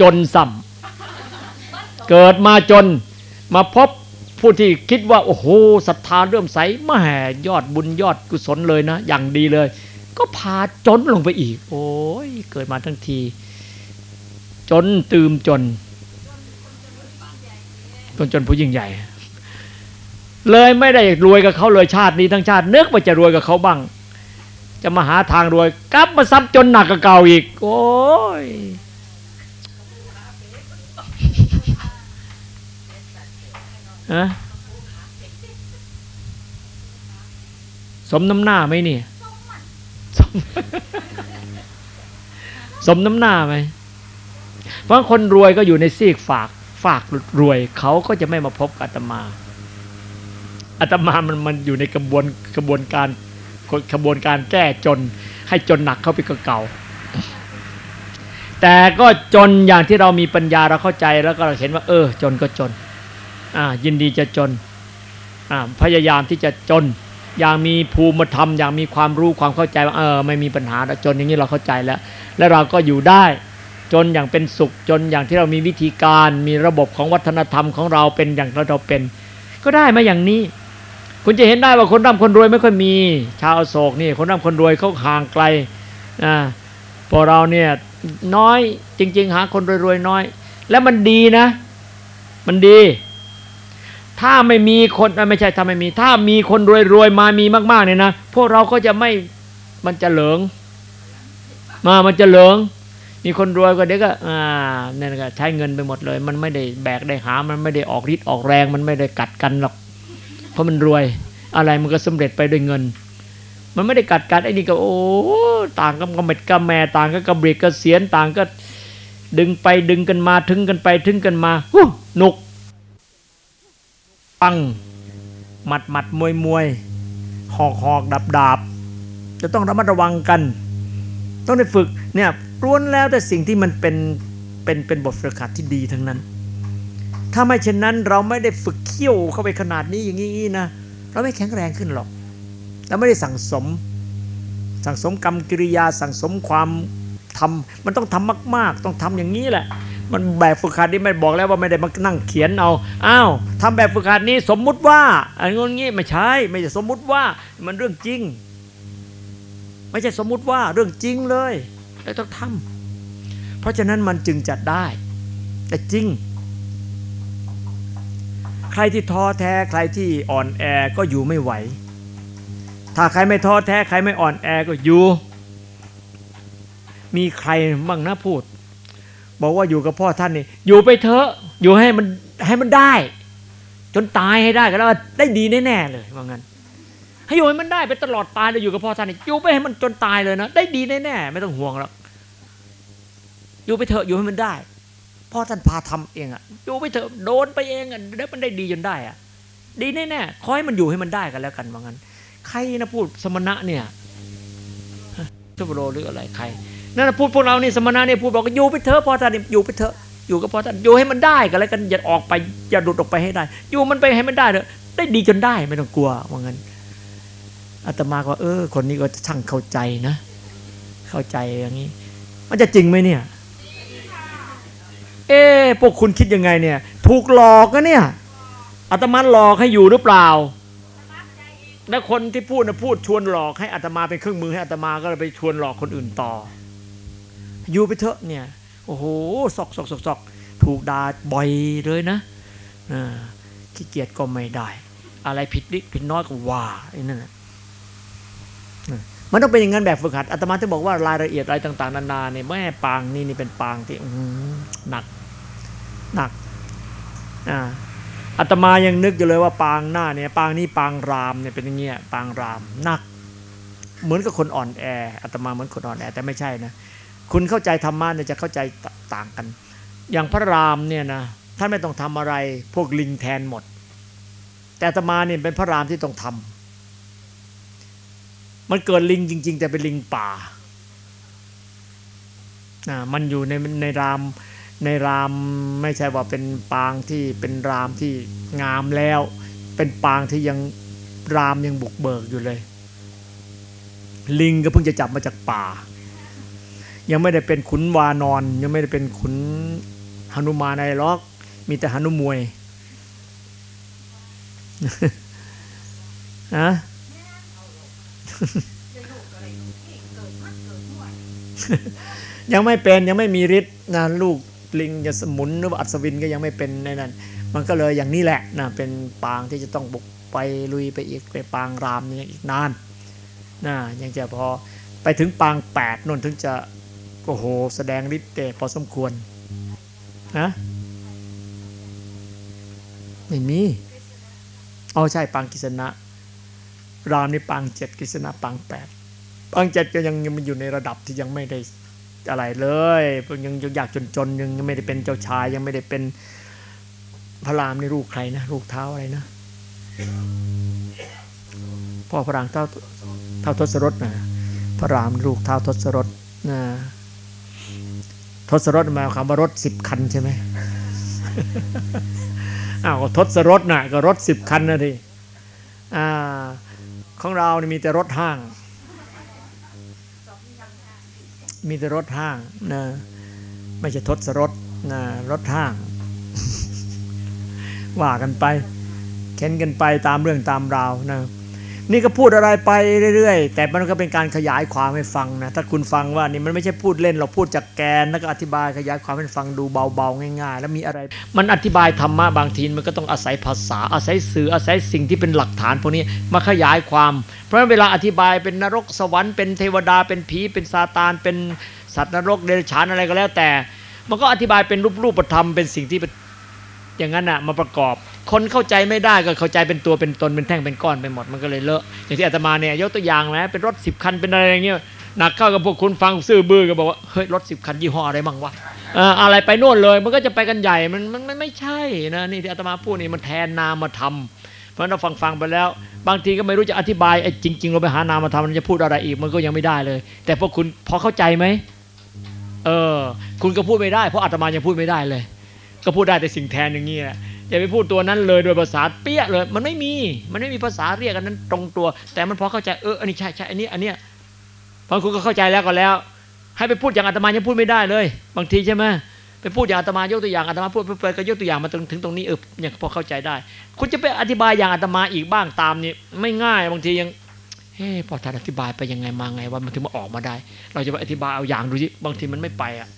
[SPEAKER 2] จนสัมเกิดมาจน มาพบผู้ที่คิดว่าโอ้โหศรัทธาเริ่มใสมาแห่ยอดบุญยอดกุศลเลยนะ อย่างดีเลย ก็พาจนลงไปอีก โอ้ยเกิดมาทั้งที จนตืมจนจนจนผู้ยิ่งใหญ่ เลยไม่ได้รวยกับเขาเลยชาตินี้ทั้งชาตินึกว่าจะรวยกับเขาบ้าง จะมาหาทางรวย กลับมาซ้ำจนหนักกับเก่าอีก โอ้ย ฮะสมน้ำหน้าไหมเนี่ยสมน้ำหน้าไหม เพราะคนรวยก็อยู่ในซีกฝากฝากรวยเขาก็จะไม่มาพบอาตมาอาตมามันมันอยู่ในกระบวนกระบวนการกระบวนการแก้จน ให้จนหนักเข้าไปกเก่า แต่ก็จนอย่างที่เรามีปัญญาเราเข้าใจแล้วก็เราเห็นว่า เออ จนก็จน ยินดีจะจนอ่าพยายามที่จะจน อย่างมีภูมิธรรม อย่างมีความรู้ความเข้าใจว่าเออไม่มีปัญหาจนอย่างนี้เราเข้าใจแล้ว แล้วเราก็อยู่ได้จนอย่างเป็นสุขจนอย่างที่เรามีวิธีการมีระบบของวัฒนธรรมของเราเป็นอย่างเราเป็น ก็ได้มาอย่างนี้ คุณจะเห็นได้ว่าคนร่ำคนรวยไม่ค่อยมี ชาวอโศกนี่คนร่ำคนรวยเขาห่างไกลอ่าพอเราเนี่ยน้อยจริง ๆ หาคนรวยๆน้อย แล้วมันดีนะ มันดี ถ้าไม่มีคนไม่ใช่ถ้าไม่มี ถ้ามีคนรวยๆมามีมากๆเนี่ยนะพวกเราก็จะไม่มันจะเหลิงมามันจะเหลิงมีคนรวยก็เด็กก็อ่าเนี่ยก็ใช้เงินไปหมดเลย มันไม่ได้แบกได้หา มันไม่ได้ออกฤทธิ์ออกแรง มันไม่ได้กัดกันหรอก เพราะมันรวยอะไรมันก็สำเร็จไปด้วยเงิน มันไม่ได้กัดกันไอ้นี่ก็โอ้ต่างกับกระเม็ดกระแม่ต่างกับกระเบรกกระเสียนต่างก็ ดึงไปดึงกันมาถึงกันไปถึงกันมาฮู้หนุก ปังหมัดหมัดมวยมวยหอกหอกดับดาบจะต้องระมัดระวังกัน ต้องได้ฝึกเนี่ยล้วนแล้วแต่สิ่งที่มันเป็นเป็นเป็นบทฝึกหัดที่ดีทั้งนั้น ถ้าไม่เช่นนั้นเราไม่ได้ฝึกเขี้ยวเข้าไปขนาดนี้อย่างนี้นะเราไม่แข็งแรงขึ้นหรอกเราไม่ได้สั่งสม สั่งสมกรรมกิริยาสั่งสมความทำมันต้องทำมาก ๆ ต้องทำอย่างนี้แหละ มันแบบฝึกหัดนี่ไม่บอกแล้วว่าไม่ได้มานั่งเขียนเอาอ้าวทำแบบฝึกหัดนี้สมมุติว่าอันนี้ไม่ใช่ไม่ใช่สมมุติว่ามันเรื่องจริง ไม่ใช่สมมุติว่าเรื่องจริงเลยแล้วต้องทำเพราะฉะนั้นมันจึงจัดได้ แต่จริง ใครที่ท้อแท้ใครที่อ่อนแอก็อยู่ไม่ไหว ถ้าใครไม่ท้อแท้ใครไม่อ่อนแอก็อยู่ มีใครบ้างนะพูด บอกว่าอยู่กับพ่อท่านนี่อยู่ไปเถอะอยู่ให้มันให้มันได้ จนตายให้ได้ก็แล้วได้ดีแน่ๆเลยว่างั้น ให้อยู่ให้มันได้ไปตลอดตายเลยอยู่กับพ่อท่านนี่อยู่ไปให้มันจนตายเลยนะได้ดีแน่ๆไม่ต้องห่วงหรอกอยู่ไปเถอะอยู่ให้มันได้พ่อท่านพาทำเองอะอยู่ไปเถอะโดนไปเองอะเดี๋ยวมันได้ดีจนได้อะดีแน่ๆขอให้มันอยู่ให้มันได้กันแล้วกันว่างั้น ใครนะพูดสมณะเนี่ยทุบโรหรืออะไรใคร นั่นพูดพวกเรานี่สมณะเนี่ยพูดบอกว่าอยู่ไปเถอะพอท่านอยู่ไปเถอะอยู่กับพ่อท่านอยู่ให้มันได้กันแล้วกันอย่าออกไปอย่าหลุดออกไปให้ได้ อยู่มันไปให้มันได้เถอะได้ดีจนได้ไม่ต้องกลัวว่างั้นอาตมาก็เออ คนนี้ก็ช่างเข้าใจนะ เข้าใจอย่างนี้ มันจะจริงไหมเนี่ย เอ๊พวกคุณคิดยังไงเนี่ย ถูกหลอกนะเนี่ยอาตมาหลอกให้อยู่หรือเปล่าแล้วคนที่พูดนะพูดชวนหลอกให้อาตมาเป็นเครื่องมือให้อาตมาก็เลยไปชวนหลอกคนอื่นต่อ อยู่ไปเถอะเนี่ยโอ้โหซอกซอกซอกซอกถูกด่าบ่อยเลยนะขี้เกียจก็ไม่ได้ อะไรผิดนิดผิดน้อยก็ว่าไอ้นั่นน่ะมันต้องเป็นอย่างนั้นแบบฝึกหัดอาตมาจะบอกว่ารายละเอียดอะไรต่าง ๆ นานาเนี่ยแม่ปางนี่นี่เป็นปางที่หนักหนักอ่าอาตมายังนึกอยู่เลยว่าปางหน้าเนี่ยปางนี้ปางรามเนี่ยเป็นอย่างเงี้ยปางรามหนัก เหมือนกับคนอ่อนแออาตมาเหมือนคนอ่อนแอแต่ไม่ใช่นะ คุณเข้าใจธรรมะเนี่ยจะเข้าใจต่างกัน อย่างพระรามเนี่ยนะท่านไม่ต้องทำอะไร พวกลิงแทนหมด แต่ตมาเนี่ยเป็นพระรามที่ต้องทำมันเกิดลิงจริง ๆ แต่เป็นลิงป่าอ่ามันอยู่ในในรามในรามไม่ใช่ว่าเป็นปางที่เป็นรามที่งามแล้ว เป็นปางที่ยังรามยังบุกเบิกอยู่เลย ลิงก็เพิ่งจะจับมาจากป่า ยังไม่ได้เป็นขุนวานอน ยังไม่ได้เป็นขุนหนุมานอะไรหรอก มีแต่หนุมวยฮะยังไม่เป็นยังไม่มีฤทธิ์นะลูกลิงจะสมุนหรือว่าอัศวินก็ยังไม่เป็นในนั้น มันก็เลยอย่างนี้แหละนะเป็นปางที่จะต้องบุกไปลุยไปอีกไปปางรามนี่อีกนานนะยังจะพอไปถึงปางแปดนนถึงจะ โอ้โห แสดงฤทธิ์เดชพอสมควรนะไม่มีเอาใช่ปางกิษณะ รามนี่ปางเจ็ดกิษณะปางแปดปางเจ็ดก็ยังยังมันอยู่ในระดับที่ยังไม่ได้อะไรเลยยังยังอยากจนๆยังไม่ได้เป็นเจ้าชาย ยังไม่ได้เป็นพระรามในลูกใครนะลูกเท้าอะไรนะพ่อพระรามเท้าเท้าทศรถนะพระรามลูกเท้าทศรถนะ ทศรถมาคำว่ารถสิบคันใช่ไหมอ้าวก็ทศรถน่ะก็รถสิบคันนะดิอ่าของเรานี่มีแต่รถห้าง มีแต่รถห้างนะไม่ใช่ทศรถนะรถห้าง ว่ากันไปเค้นกันไปตามเรื่องตามราวนะ นี่ก็พูดอะไรไปเรื่อยๆ แต่มันก็เป็นการขยายความให้ฟังนะ ถ้าคุณฟังว่านี่มันไม่ใช่พูดเล่นเราพูดจากแกนแล้วก็อธิบายขยายความให้ฟังดูเบาๆง่าย ๆ แล้วมีอะไร มันอธิบายธรรมะบางทีมันก็ต้องอาศัยภาษาอาศัยสื่ออาศัยสิ่งที่เป็นหลักฐานพวกนี้มาขยายความ เพราะเวลาอธิบายเป็นนรกสวรรค์เป็นเทวดาเป็นผีเป็นซาตานเป็นสัตว์นรกเดรัจฉานอะไรก็แล้วแต่ มันก็อธิบายเป็นรูปรูปธรรมเป็นสิ่งที่อย่างนั้นอะมาประกอบ คนเข้าใจไม่ได้ก็เข้าใจเป็นตัวเป็นตนเป็นแท่งเป็นก้อนไปหมดมันก็เลยเลอะอย่างที่อาตมาเนี่ยยกตัวอย่างนะเป็นรถสิบคันเป็นอะไรอย่างเงี้ยหนักเข้ากับพวกคุณฟังซื่อบื้อก็บอกว่าเฮ้ยรถสิบคันยี่ห้ออะไรบ้างวะอะไรไปโน่นเลย มันก็จะไปกันใหญ่มันมันไม่ใช่นะนี่ที่อาตมาพูดนี่มันแทนนามธรรมเพราะเราฟังฟังไปแล้ว บางทีก็ไม่รู้จะอธิบายไอ้จริง ๆ เราไปหานามธรรมมันจะพูดอะไรอีกมันก็ยังไม่ได้เลย แต่พวกคุณพอเข้าใจไหมเออ คุณก็พูดไม่ได้เพราะอาตมายังพูดไม่ได้เลย ก็พูดได้แต่สิ่งแทนอย่างนี้แหละ อย่าไปพูดตัวนั้นเลยโดยภาษาเปี้ยเลย มันไม่มี มันไม่มีภาษาเรียกกันนั้นตรงตัว แต่มันพอเข้าใจเอออันนี้ใช่ใช่อันนี้อันเนี้ยพอคุณก็เข้าใจแล้วก็แล้ว ให้ไปพูดอย่างอาตมายังพูดไม่ได้เลย บางทีใช่ไหมไปพูดอย่างอาตมายกตัวอย่างอาตมาพูดไปก็ยกตัวอย่างมาถึงถึงตรงนี้เออยังพอเข้าใจได้ คุณจะไปอธิบายอย่างอาตมาอีกบ้างตามนี่ไม่ง่าย บางทียังเฮ้พอท่านอธิบายไปยังไงมาไงว่ามันถึงมาออกมาได้ เราจะไปอธิบายเอาอย่างดูสิบางทีมันไม่ไปอะ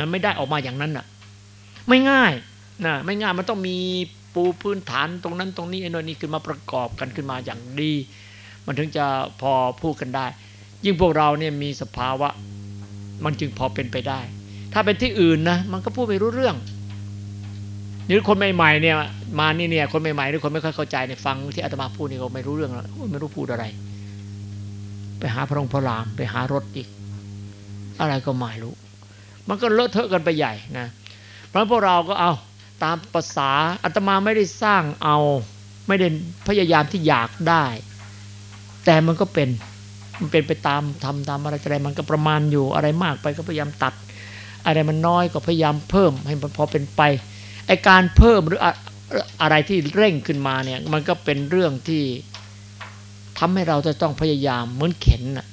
[SPEAKER 2] มันไม่ได้ออกมาอย่างนั้นอะ ไม่ง่าย นะไม่ง่ายมันต้องมีปูพื้นฐานตรงนั้นตรงนี้ไอ้นนี่ขึ้นมาประกอบกันขึ้นมาอย่างดี มันถึงจะพอพูดกันได้ ยิ่งพวกเราเนี่ยมีสภาวะ มันจึงพอเป็นไปได้ ถ้าเป็นที่อื่นนะมันก็พูดไม่รู้เรื่องนี่คนใหม่ๆเนี่ยมานี่เนี่ยคนใหม่ๆหรือคนไม่ค่อยเข้าใจเนี่ยฟังที่อาตมาพูดนี่ก็ไม่รู้เรื่องแล้วไม่รู้พูดอะไร ไปหาพระองค์พระรามไปหารถอีก อะไรก็ไม่รู้ มันก็เลอะเทอะกันไปใหญ่นะเพราะพวกเราก็เอา ตามภาษาอาตมาไม่ได้สร้างเอา ไม่ได้พยายามที่อยากได้ แต่มันก็เป็นมันเป็นไปตามทำตามอะไรอะไรมันก็ประมาณอยู่อะไรมากไปก็พยายามตัด อะไรมันน้อยก็พยายามเพิ่มให้มันพอเป็นไปไอการเพิ่มหรืออะไรที่เร่งขึ้นมาเนี่ยมันก็เป็นเรื่องที่ทำให้เราจะต้องพยายามเหมือนเข็นน่ะ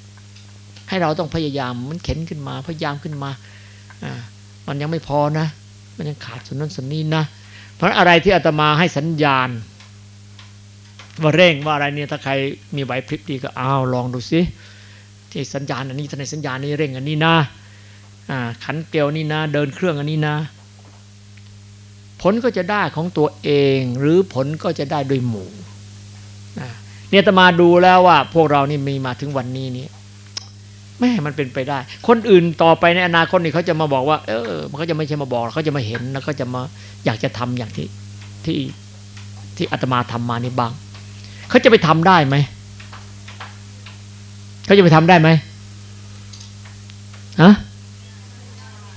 [SPEAKER 2] ให้เราต้องพยายามเหมือนเข็นขึ้นมา พยายามขึ้นมาอ่ามันยังไม่พอนะ มันยังขาดส่วนนั้นส่วนนี้นะ เพราะอะไรที่อาตมาให้สัญญาณ ว่าเร่งว่าอะไรเนี่ยถ้าใครมีไหวพริบดีก็อ้าวลองดูสิที่สัญญาณอันนี้ท่านในสัญญาณนี้เร่งอันนี้นะอ่าขันเกลียวนี่นะ เดินเครื่องอันนี้นะ ผลก็จะได้ของตัวเอง หรือผลก็จะได้โดยหมู่เนี่ยอาตมาดูแล้วว่า พวกเรานี่มีมาถึงวันนี้นี่ แม่มันเป็นไปได้ คนอื่นต่อไปในอนาคตนี่เขาจะมาบอกว่า เออมันก็จะไม่ใช่มาบอกเขาจะมาเห็นแล้วก็จะมาอยากจะทำอย่างที่ที่ที่อาตมาทำมานี่บ้างเขาจะไปทำได้ไหมเขาจะไปทำได้ไหมฮะ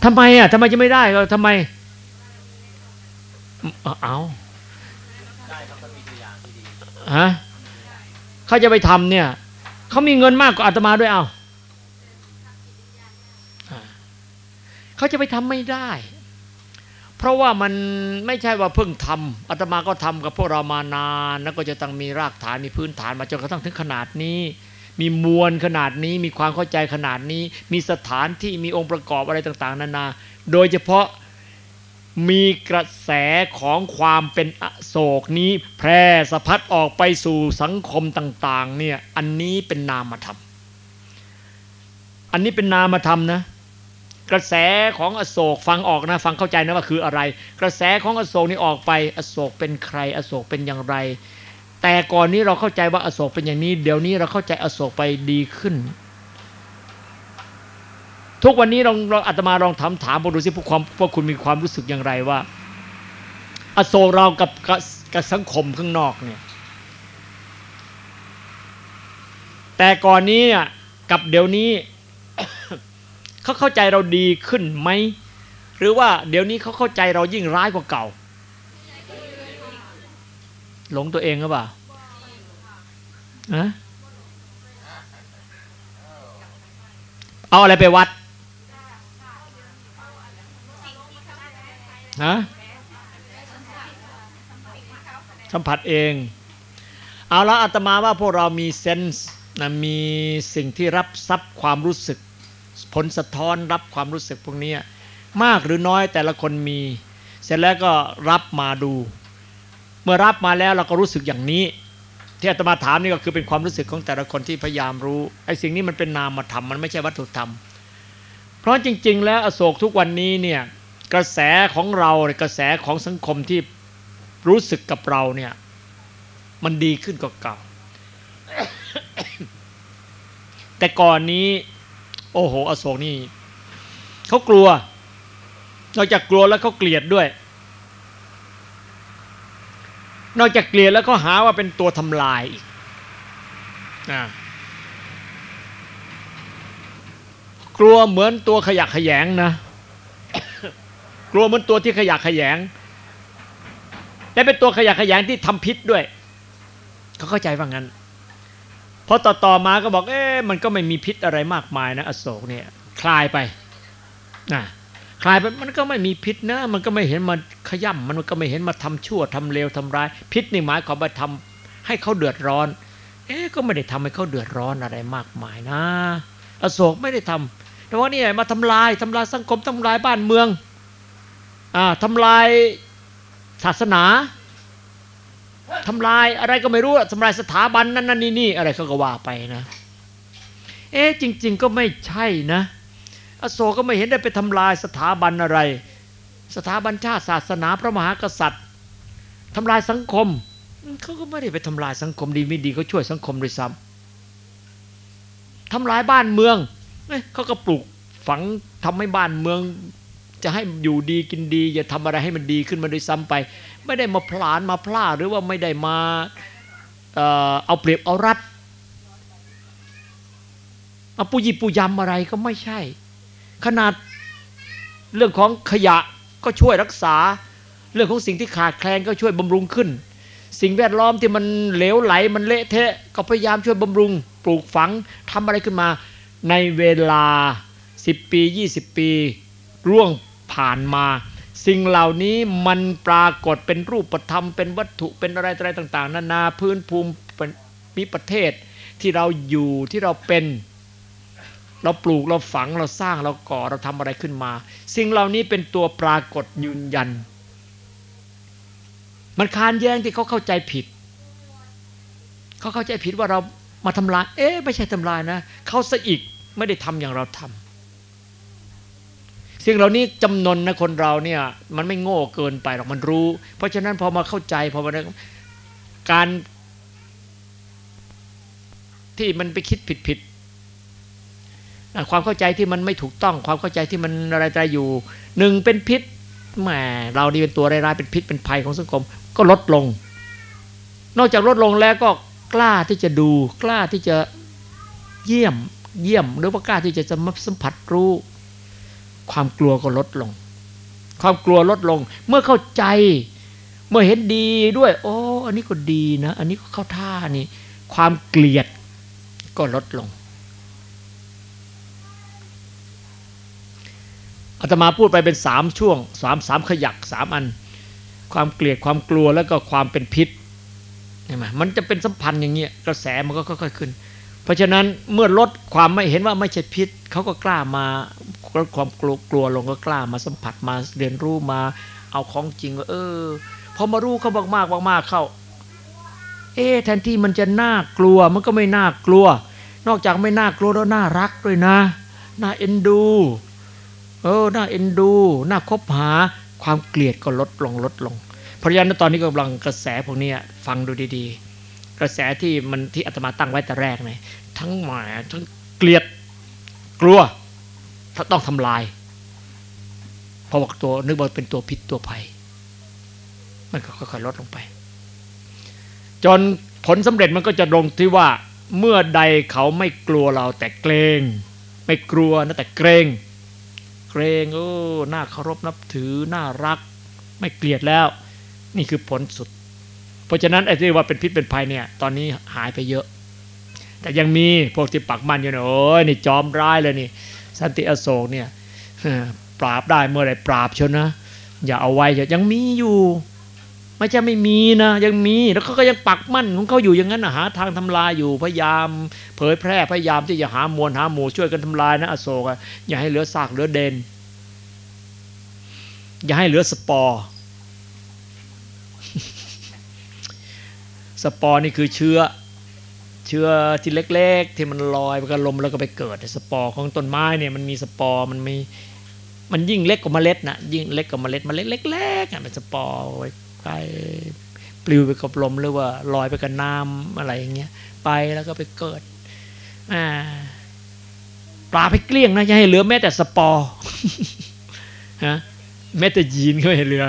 [SPEAKER 2] ทำไมอะทำไมจะไม่ได้ก็ทำไมเอาฮะเขาจะไปทำเนี่ยเขามีเงินมากกว่าอาตมาด้วยเอา เขาจะไปทำไม่ได้ เพราะว่ามันไม่ใช่ว่าเพิ่งทำอาตมาก็ทำกับพวกเรามานานแล้วก็จะต้องมีรากฐานมีพื้นฐานมาจนกระทั่งถึงขนาดนี้ มีมวลขนาดนี้มีความเข้าใจขนาดนี้ มีสถานที่มีองค์ประกอบอะไรต่างๆ นานา โดยเฉพาะมีกระแสของความเป็นอโศกนี้ แพร่สะพัดออกไปสู่สังคมต่าง ๆ เนี่ย อันนี้เป็นนามธรรม อันนี้เป็นนามธรรมนะ กระแสของอโศกฟังออกนะ ฟังเข้าใจนะว่าคืออะไร กระแสของอโศกนี่ออกไป อโศกเป็นใคร อโศกเป็นอย่างไร แต่ก่อนนี้เราเข้าใจว่าอโศกเป็นอย่างนี้ เดี๋ยวนี้เราเข้าใจอโศกไปดีขึ้น ทุกวันนี้ลองลองอาตมาลองถามถามดูสิพวกความพวกคุณมีความรู้สึกอย่างไรว่า อโศกเรากับกับกับสังคมข้างนอกเนี่ย แต่ก่อนนี้เนี่ยกับเดี๋ยวนี้ เขาเข้าใจเราดีขึ้นไหมหรือว่าเดี๋ยวนี้เขาเข้าใจเรายิ่งร้ายกว่าเก่า หลงตัวเองหรือเปล่าอะเอาอะไรไปวัดฮะสัมผัสเอง เอาละอาตมาว่าพวกเรามีเซนส์นะมีสิ่งที่รับซับความรู้สึก ผลสะท้อนรับความรู้สึกพวกนี้มากหรือน้อยแต่ละคนมี เสร็จแล้วก็รับมาดู เมื่อรับมาแล้วเราก็รู้สึกอย่างนี้ ที่อาตมาถามนี่ก็คือเป็นความรู้สึกของแต่ละคนที่พยายามรู้ไอ้สิ่งนี้มันเป็นนามธรรมมันไม่ใช่วัตถุธรรม เพราะจริง ๆ แล้วอโศกทุกวันนี้เนี่ยกระแสของเรากระแสของสังคมที่รู้สึกกับเราเนี่ยมันดีขึ้นกว่าเก่า แต่ก่อนนี้ โอ้โห อโศกนี่เขากลัวนอกจากกลัวแล้วเขาเกลียดด้วย นอกจากเกลียดแล้วก็หาว่าเป็นตัวทำลายอีกกลัวเหมือนตัวขยะขยงนะ กลัวเหมือนตัวที่ขยะขยงและเป็นตัวขยะขยงที่ทำพิษด้วย เขาเข้าใจว่างั้น พอต่อต่อมาก็บอกเอ๊ะมันก็ไม่มีพิษอะไรมากมายนะ อโศกเนี่ย คลายไปนะคลายไปมันก็ไม่มีพิษนะ มันก็ไม่เห็นมาขย่ำมันก็ไม่เห็นมาทำชั่วทำเลวทำร้าย พิษนี่หมายความว่าทำให้เขาเดือดร้อน เอ๊ะก็ไม่ได้ทำให้เขาเดือดร้อนอะไรมากมายนะ อโศกไม่ได้ทำแต่ว่านี่มาทำลายทำลายสังคมทำลายบ้านเมืองอ่าทำลายศาสนา ทำลายอะไรก็ไม่รู้ทำลายสถาบันนั่นนั่นนี่นี่อะไรเขาก็ว่าไปนะ เอ๊ะจริง ๆ ก็ไม่ใช่นะ อโศก็ไม่เห็นได้ไปทำลายสถาบันอะไร สถาบันชาติศาสนาพระมหากษัตริย์ทำลายสังคมเขาก็ไม่ได้ไปทำลายสังคมดีไม่ดีเขาช่วยสังคมด้วยซ้ำทำลายบ้านเมืองเขาก็ปลูกฝังทำให้บ้านเมือง จะให้อยู่ดีกินดี อย่าทำอะไรให้มันดีขึ้นมาด้วยซ้ำไป ไม่ได้มาพลานมาพลาดหรือว่าไม่ได้มาเอาเปรียบเอารัดเอาปุยปุยำอะไรก็ไม่ใช่ ขนาดเรื่องของขยะก็ช่วยรักษา เรื่องของสิ่งที่ขาดแคลนก็ช่วยบำรุงขึ้น สิ่งแวดล้อมที่มันเหลวไหลมันเละเทะก็พยายามช่วยบำรุง ปลูกฝังทำอะไรขึ้นมา ในเวลา 10 ปี 20 ปีร่วง ผ่านมา สิ่งเหล่านี้มันปรากฏเป็นรูปธรรม เป็นวัตถุเป็นอะไรอะไรต่าง ๆ นานาพื้นภูมิมีประเทศที่เราอยู่ที่เราเป็นเราปลูกเราฝังเราสร้างเราก่อเราทำอะไรขึ้นมา สิ่งเหล่านี้เป็นตัวปรากฏยืนยัน มันคานแย้งที่เขาเข้าใจผิด เขาเข้าใจผิดว่าเรามาทำลาย เอ๊ะไม่ใช่ทำลายนะ เขาซะอีกไม่ได้ทำอย่างเราทำ สิ่งเหล่านี้จำนนนะคนเราเนี่ย มันไม่โง่เกินไปหรอกมันรู้ เพราะฉะนั้นพอมาเข้าใจพอมาการที่มันไปคิดผิดผิดความเข้าใจที่มันไม่ถูกต้อง ความเข้าใจที่มันอะไรใจอยู่หนึ่งเป็นพิษแหมเรานี่เป็นตัวร้ายๆเป็นพิษเป็นภัยของสังคม ก็ลดลง นอกจากลดลงแล้วก็กล้าที่จะดูกล้าที่จะเยี่ยมเยี่ยมหรือว่ากล้าที่จะสัมผัสรู้ ความกลัวก็ลดลง ความกลัวลดลง เมื่อเข้าใจ เมื่อเห็นดีด้วย โอ้อันนี้ก็ดีนะ อันนี้ก็เข้าท่านี่ ความเกลียดก็ลดลงอาตมาพูดไปเป็นสามช่วงสามสามขยักสามอัน ความเกลียดความกลัวแล้วก็ความเป็นพิษเห็นไหมมันจะเป็นสัมพันธ์อย่างเงี้ยกระแสมันก็ค่อยๆขึ้น เพราะฉะนั้นเมื่อลดความไม่เห็นว่าไม่ใช่พิษเขาก็กล้ามาลดความกลัวกลัวลงก็กล้ามาสัมผัสมาเรียนรู้มาเอาของจริงว่าเออพอมารู้เขามากมากมากเข้า เอ๊แทนที่มันจะน่ากลัวมันก็ไม่น่ากลัว นอกจากไม่น่ากลัวแล้วน่ารักด้วยนะน่าเอ็นดูเออน่าเอ็นดูน่าคบหาความเกลียดก็ลดลงลดลง เพราะฉะนั้นตอนนี้กำลังกระแสพวกนี้ฟังดูดีๆ กระแสที่มันที่อาตมาตั้งไว้แต่แรกเลยทั้งหมาทั้งเกลียดกลัวถ้าต้องทำลายเพราะว่าตัวนึกว่าเป็นตัวพิษตัวภัย มันก็ค่อยๆลดลงไป จนผลสำเร็จมันก็จะลงที่ว่าเมื่อใดเขาไม่กลัวเราแต่เกรง ไม่กลัวนะแต่เกรง เกรงโอ้น่าเคารพนับถือน่ารัก ไม่เกลียดแล้ว นี่คือผลสุด เพราะฉะนั้นไอ้ที่ว่าเป็นพิษเป็นภัยเนี่ยตอนนี้หายไปเยอะ แต่ยังมีพวกที่ปักมันอยู่นี่ยโอ้ยนี่จอมร้ายเลยนี่ สันติอโศกเนี่ยปราบได้เมื่อไรปราบชนนะอย่าเอาไว้ยังมีอยู่ไม่ใช่ไม่มีนะ ยังมีแล้วเขาก็ยังปักมั่นของเขาอยู่อย่างนั้นนะหาทางทำลายอยู่พยายาม เผยแพร่พยายามที่จะหามวลหาหมู่ช่วยกันทำลายนะอโศกอย่าให้เหลือซากเหลือเด่นอย่าให้เหลือสปอร์ สปอร์นี่คือเชื้อ เชื้อที่เล็ก ๆ ที่มันลอยไปกับลมแล้วก็ไปเกิดสปอร์ของต้นไม้เนี่ยมันมีสปอร์มันมีมันยิ่งเล็กกว่าเมล็ดนะยิ่งเล็กกว่าเมล็ดเมล็ดเล็กๆอะเป็นสปอร์ไปปลิวไปกับลมหรือว่าลอยไปกับน้ำอะไรอย่างเงี้ยไปแล้วก็ไปเกิดอ่าปลาไปเกลี้ยงนะจะให้เหลือแม้แต่สปอร์ฮะแม้แต่ยีนก็ไม่ให้เหลือ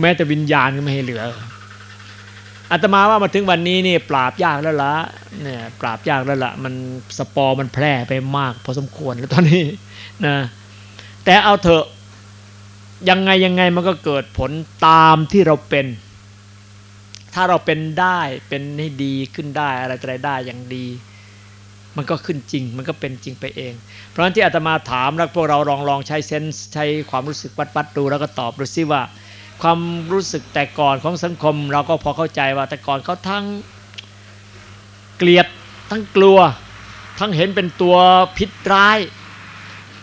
[SPEAKER 2] แม้แต่วิญญาณก็ไม่ให้เหลือ อาตมาว่ามาถึงวันนี้นี่ปราบยากแล้วละเนี่ยปราบยากแล้วละมันสปอร์มันแพร่ไปมาก พอสมควรแล้วตอนนี้นะแต่เอาเถอะยังไงยังไงมันก็เกิดผลตามที่เราเป็น ถ้าเราเป็นได้เป็นให้ดีขึ้นได้อะไรอะไรได้อย่างดี มันก็ขึ้นจริง มันก็เป็นจริงไปเอง เพราะฉะนั้นที่อาตมาถามแล้วพวกเราลองลองใช้เซนส์ใช้ความรู้สึกวัดวัดดูแล้วก็ตอบดูซิว่า ความรู้สึกแต่ก่อนของสังคม เราก็พอเข้าใจว่าแต่ก่อนเขาทั้งเกลียดทั้งกลัว ทั้งเห็นเป็นตัวพิษร้าย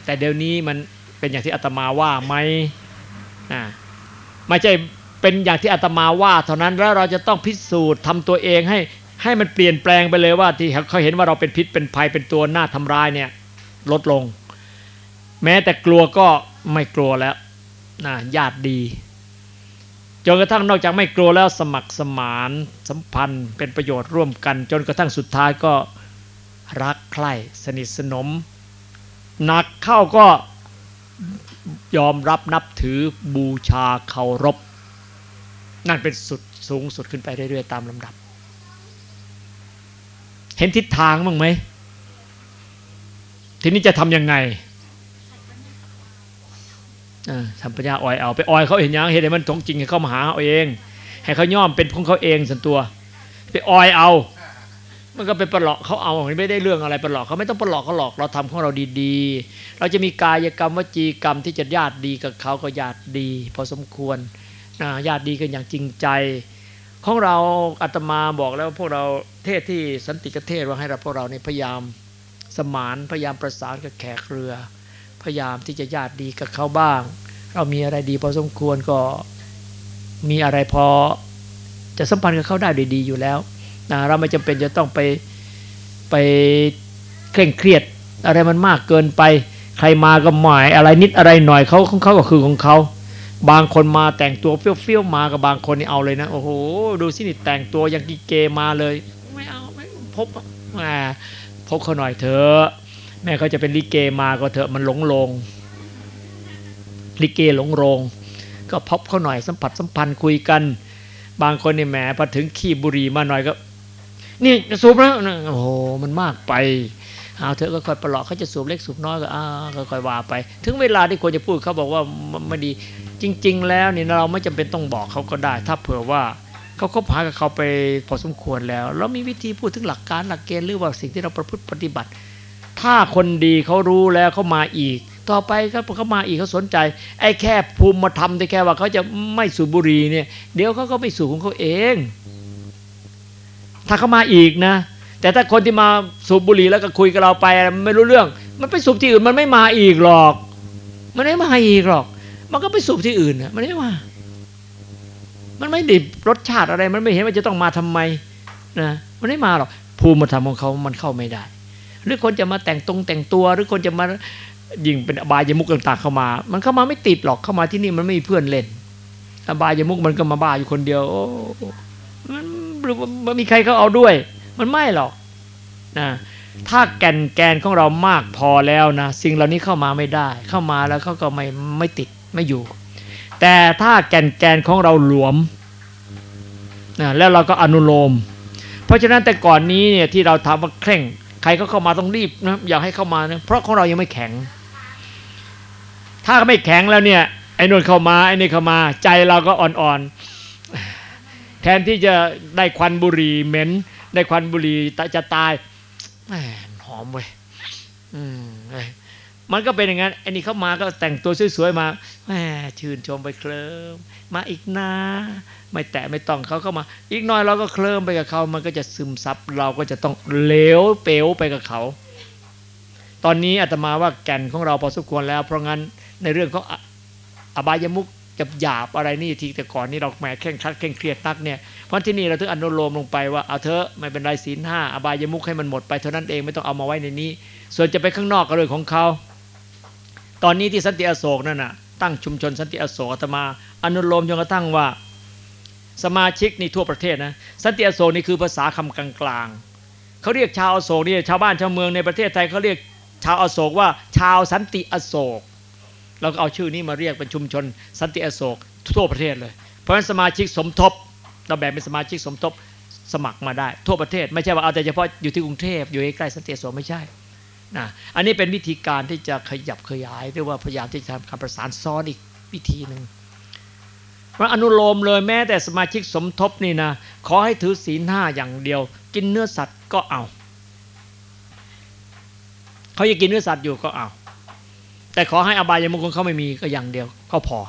[SPEAKER 2] แต่เดี๋ยวนี้มันเป็นอย่างที่อาตมาว่าไหมอ่าไม่ใช่เป็นอย่างที่อาตมาว่า เท่านั้นแล้วเราจะต้องพิสูจน์ทำตัวเองให้ให้มันเปลี่ยนแปลงไปเลยว่าที่เขาเห็นว่าเราเป็นพิษเป็นภัยเป็นตัวหน้าทำร้ายเนี่ยลดลง แม้แต่กลัวก็ไม่กลัวแล้วนะญาติดี จนกระทั่งนอกจากไม่กลัวแล้วสมัครสมานสัมพันธ์เป็นประโยชน์ร่วมกัน จนกระทั่งสุดท้ายก็รักใคร่สนิทสนมหนักเข้าก็ยอมรับนับถือบูชาเคารพ นั่นเป็นสุดสูงสุดขึ้นไปเรื่อยๆตามลำดับ เห็นทิศทางบ้างไหมทีนี้จะทำยังไง ทำปัญญาอ่อยเอาไปอ่อยเขาเห็นยังเห็นไห้มันทงจริงให้เขามาหาเอาเอง ให้เขาย่อมเป็นของเขาเองส่วนตัว ไปอ่อยเอา มันก็ไปประหลอกเขาเอาไม่ได้เรื่องอะไรประหลอกเขาไม่ต้องประหลอกเขาหลอกเราทำของเราดีๆ เราจะมีกายกรรมวจีกรรมที่จะญาติดีกับเขาก็ญาติดี พอสมควรญาติดีกันอย่างจริงใจ ของเราอาตมาบอกแล้วพวกเราเทศที่สันติกเทศว่าให้เราพวกเราเนี่ยพยายามสมานพยายามประสานกับแขกเรือ พยายามที่จะญาติดีกับเขาบ้าง เรามีอะไรดีพอสมควรก็มีอะไรพอจะสัมพันธ์กับเขาได้ดีอยู่แล้วนะเราไม่จำเป็นจะต้องไปไปเคร่งเครียดอะไรมันมากเกินไป ใครมาก็หมายอะไรนิดอะไรหน่อยเขาของเขาก็คือของเขา บางคนมาแต่งตัวเฟี้ยวๆมากับบางคนนี่เอาเลยนะโอ้โหดูสินี่แต่งตัวยังกีเกมาเลย ไม่เอาไม่พบแหมพบเขาหน่อยเถอะ แม่เขาจะเป็นลิเกมาก็เถอะมันหลงลงลิเกหลงโรง ก็พบเขาหน่อยสัมผัสสัมพันธ์คุยกัน บางคนนี่แหมพอถึงขี้บุหรี่มาหน่อยก็ นี่สูบแล้วโอ้โหมันมากไปเอาเถอะก็ค่อยประหลอกเขาจะสูบเล็กสูบน้อยก็อ่าก็ค่อยว่าไป ถึงเวลาที่ควรจะพูดเขาบอกว่าไม่ดีจริง ๆ แล้วนี่เราไม่จำเป็นต้องบอกเขาก็ได้ ถ้าเผื่อว่าเขาคบหากับเขาไปพอสมควรแล้ว เรามีวิธีพูดถึงหลักการหลักเกณฑ์หรือว่าสิ่งที่เราประพฤติปฏิบัติ ถ้าคนดีเขารู้แล้วเขามาอีก ต่อไปเขาเขามาอีกเขาสนใจ ไอ้แค่ภูมิมาทำแต่แค่ว่าเขาจะไม่สูบบุหรี่เนี่ย เดี๋ยวเขาก็ไม่สูบของเขาเอง ถ้าเขามาอีกนะ แต่ถ้าคนที่มาสูบบุหรี่แล้วก็คุยกับเราไปไม่รู้เรื่อง มันไปสูบที่อื่นมันไม่มาอีกหรอก มันไม่มาอีกหรอก มันก็ไปสูบที่อื่นนะมันไม่มามันไม่ดิบรสชาติอะไร มันไม่เห็นว่าจะต้องมาทำไมนะมันไม่มาหรอกภูมิมาทำของเขามันเข้าไม่ได้ หรือคนจะมาแต่งตรงแต่งตัว หรือคนจะมายิงเป็นอบายมุกต่างๆเข้ามา มันเข้ามาไม่ติดหรอกเข้ามาที่นี่มันไม่มีเพื่อนเล่นอบายมุกมันก็มาบ้าอยู่คนเดียวโอ้มันหรือมันมีใครเขาเอาด้วย มันไม่หรอกนะถ้าแก่นแกนของเรามากพอแล้วนะสิ่งเหล่านี้เข้ามาไม่ได้ เข้ามาแล้วเขาก็ไม่ไม่ติดไม่อยู่ แต่ถ้าแก่นแกนของเราหลวมนะแล้วเราก็อนุโลม เพราะฉะนั้นแต่ก่อนนี้เนี่ยที่เราทำว่าเคร่ง ใครก็เข้ามาต้องรีบนะอยากให้เข้ามานะเพราะของเรายังไม่แข็ง ถ้าไม่แข็งแล้วเนี่ย ไอ้นวลเข้ามาไอ้นี่เข้ามา ใจเราก็อ่อนๆ แทนที่จะได้ควันบุหรี่เหม็นได้ควันบุหรี่จะตายแหมหอมเว้ยมันก็เป็นอย่างนั้นไอ้นี่เข้ามาก็แต่งตัวสวยๆมาแหมชื่นชมไปเคลิ้มมาอีกนะ ไม่แตะไม่ต้องเขาเข้ามา อีกน้อยเราก็เคลิ้มไปกับเขามันก็จะซึมซับเราก็จะต้องเลวเป๋วไปกับเขา ตอนนี้อาตมาว่าแก่นของเราพอสมควรแล้ว เพราะงั้นในเรื่องของอบายมุกจะหยาบอะไรนี่ทีแต่ก่อนนี่เราแหมเคร่งครัดเคร่งเครียดนักเนี่ยเพราะที่นี่เราถึงอนุโลมลงไปว่าเอาเถอะไม่เป็นไรศีลห้าอบายมุกให้มันหมดไปเท่านั้นเองไม่ต้องเอามาไว้ในนี้ ส่วนจะไปข้างนอกก็เรื่องของเขาตอนนี้ที่สันติอโศกนั่นน่ะตั้งชุมชนสันติอโศกอาตมา อนุโลมจนกระทั่งว่า สมาชิกนี่ทั่วประเทศนะสันติอโศกนี่คือภาษาคำกลางๆเขาเรียกชาวอโศกนี่ชาวบ้านชาวเมืองในประเทศไทยเขาเรียกชาวอโศกว่าชาวสันติอโศกเราก็เอาชื่อนี้มาเรียกเป็นชุมชน สันติอโศกทั่วประเทศเลย เพราะฉะนั้นสมาชิกสมทบเราแบ่งเป็นสมาชิกสมทบสมัครมาได้ ทั่วประเทศไม่ใช่ว่าเอาแต่เฉพาะอยู่ที่กรุงเทพอยู่ใกล้สันติอโศกไม่ใช่นะอันนี้เป็นวิธีการที่จะขยับขยายหรือว่าพยายามที่จะทำการประสานซ้อนอีกวิธีหนึ่ง พราะอนุโลมเลยแม้แต่สมาชิกสมทบนี่นะขอให้ถือศีลห้าอย่างเดียว กินเนื้อสัตว์ก็เอาเขาจะกินเนื้อสัตว์อยู่ก็เอา แต่ขอให้อบายมุขของเขาไม่มีก็อย่างเดียวก็พอ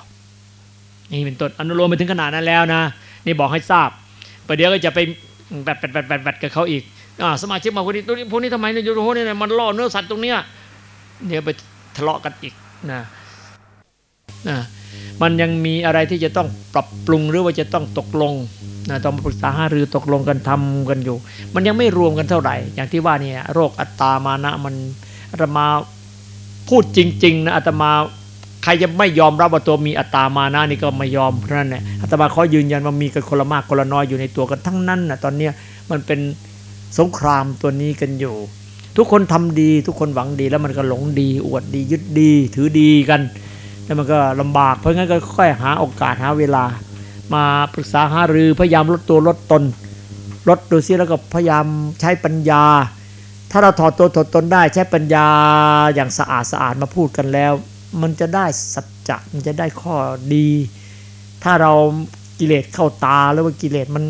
[SPEAKER 2] นี่เป็นต้นอนุโลมไปถึงขนาดนั้นแล้วนะ นี่บอกให้ทราบประเดี๋ยวก็จะไปแบดแบดแบดแบดแบดกับเขาอีกอ่าสมาชิกมาพวกนี้พวกนี้ทำไมเนี่ยโยโหเนี่ยมันล่อเนื้อสัตว์ตรงเนี้ยเดี๋ยวไปทะเลาะกันอีกนะนะ มันยังมีอะไรที่จะต้องปรับปรุงหรือว่าจะต้องตกลงนะต้องปรึกษาหารือตกลงกันทำกันอยู่ มันยังไม่รวมกันเท่าไหร่ อย่างที่ว่าเนี่ยโรคอัตตามานะมันอาตมาพูดจริงๆนะอาตมาใครจะไม่ยอมรับว่าตัวมีอัตตามานะนี่ก็ไม่ยอมเพราะนั่นแหละอาตมาขอยืนยันว่ามีกันคนละมากคนละน้อยอยู่ในตัวกันทั้งนั้นนะตอนเนี้ยมันเป็นสงครามตัวนี้กันอยู่ ทุกคนทำดีทุกคนหวังดีแล้วมันก็หลงดี อวดดียึดดี ถือดีกัน แล้วมันก็ลำบากเพราะงั้นก็ค่อยหาโอกาสหาเวลา มาปรึกษาหารือพยายามลดตัวลดตน ลดดูซิแล้วก็พยายามใช้ปัญญา ถ้าเราถอดตัวถอดตนได้ใช้ปัญญาอย่างสะอาดสะอาดมาพูดกันแล้ว มันจะได้สัจจะมันจะได้ข้อดี ถ้าเรากิเลสเข้าตาแล้วว่ากิเลสมัน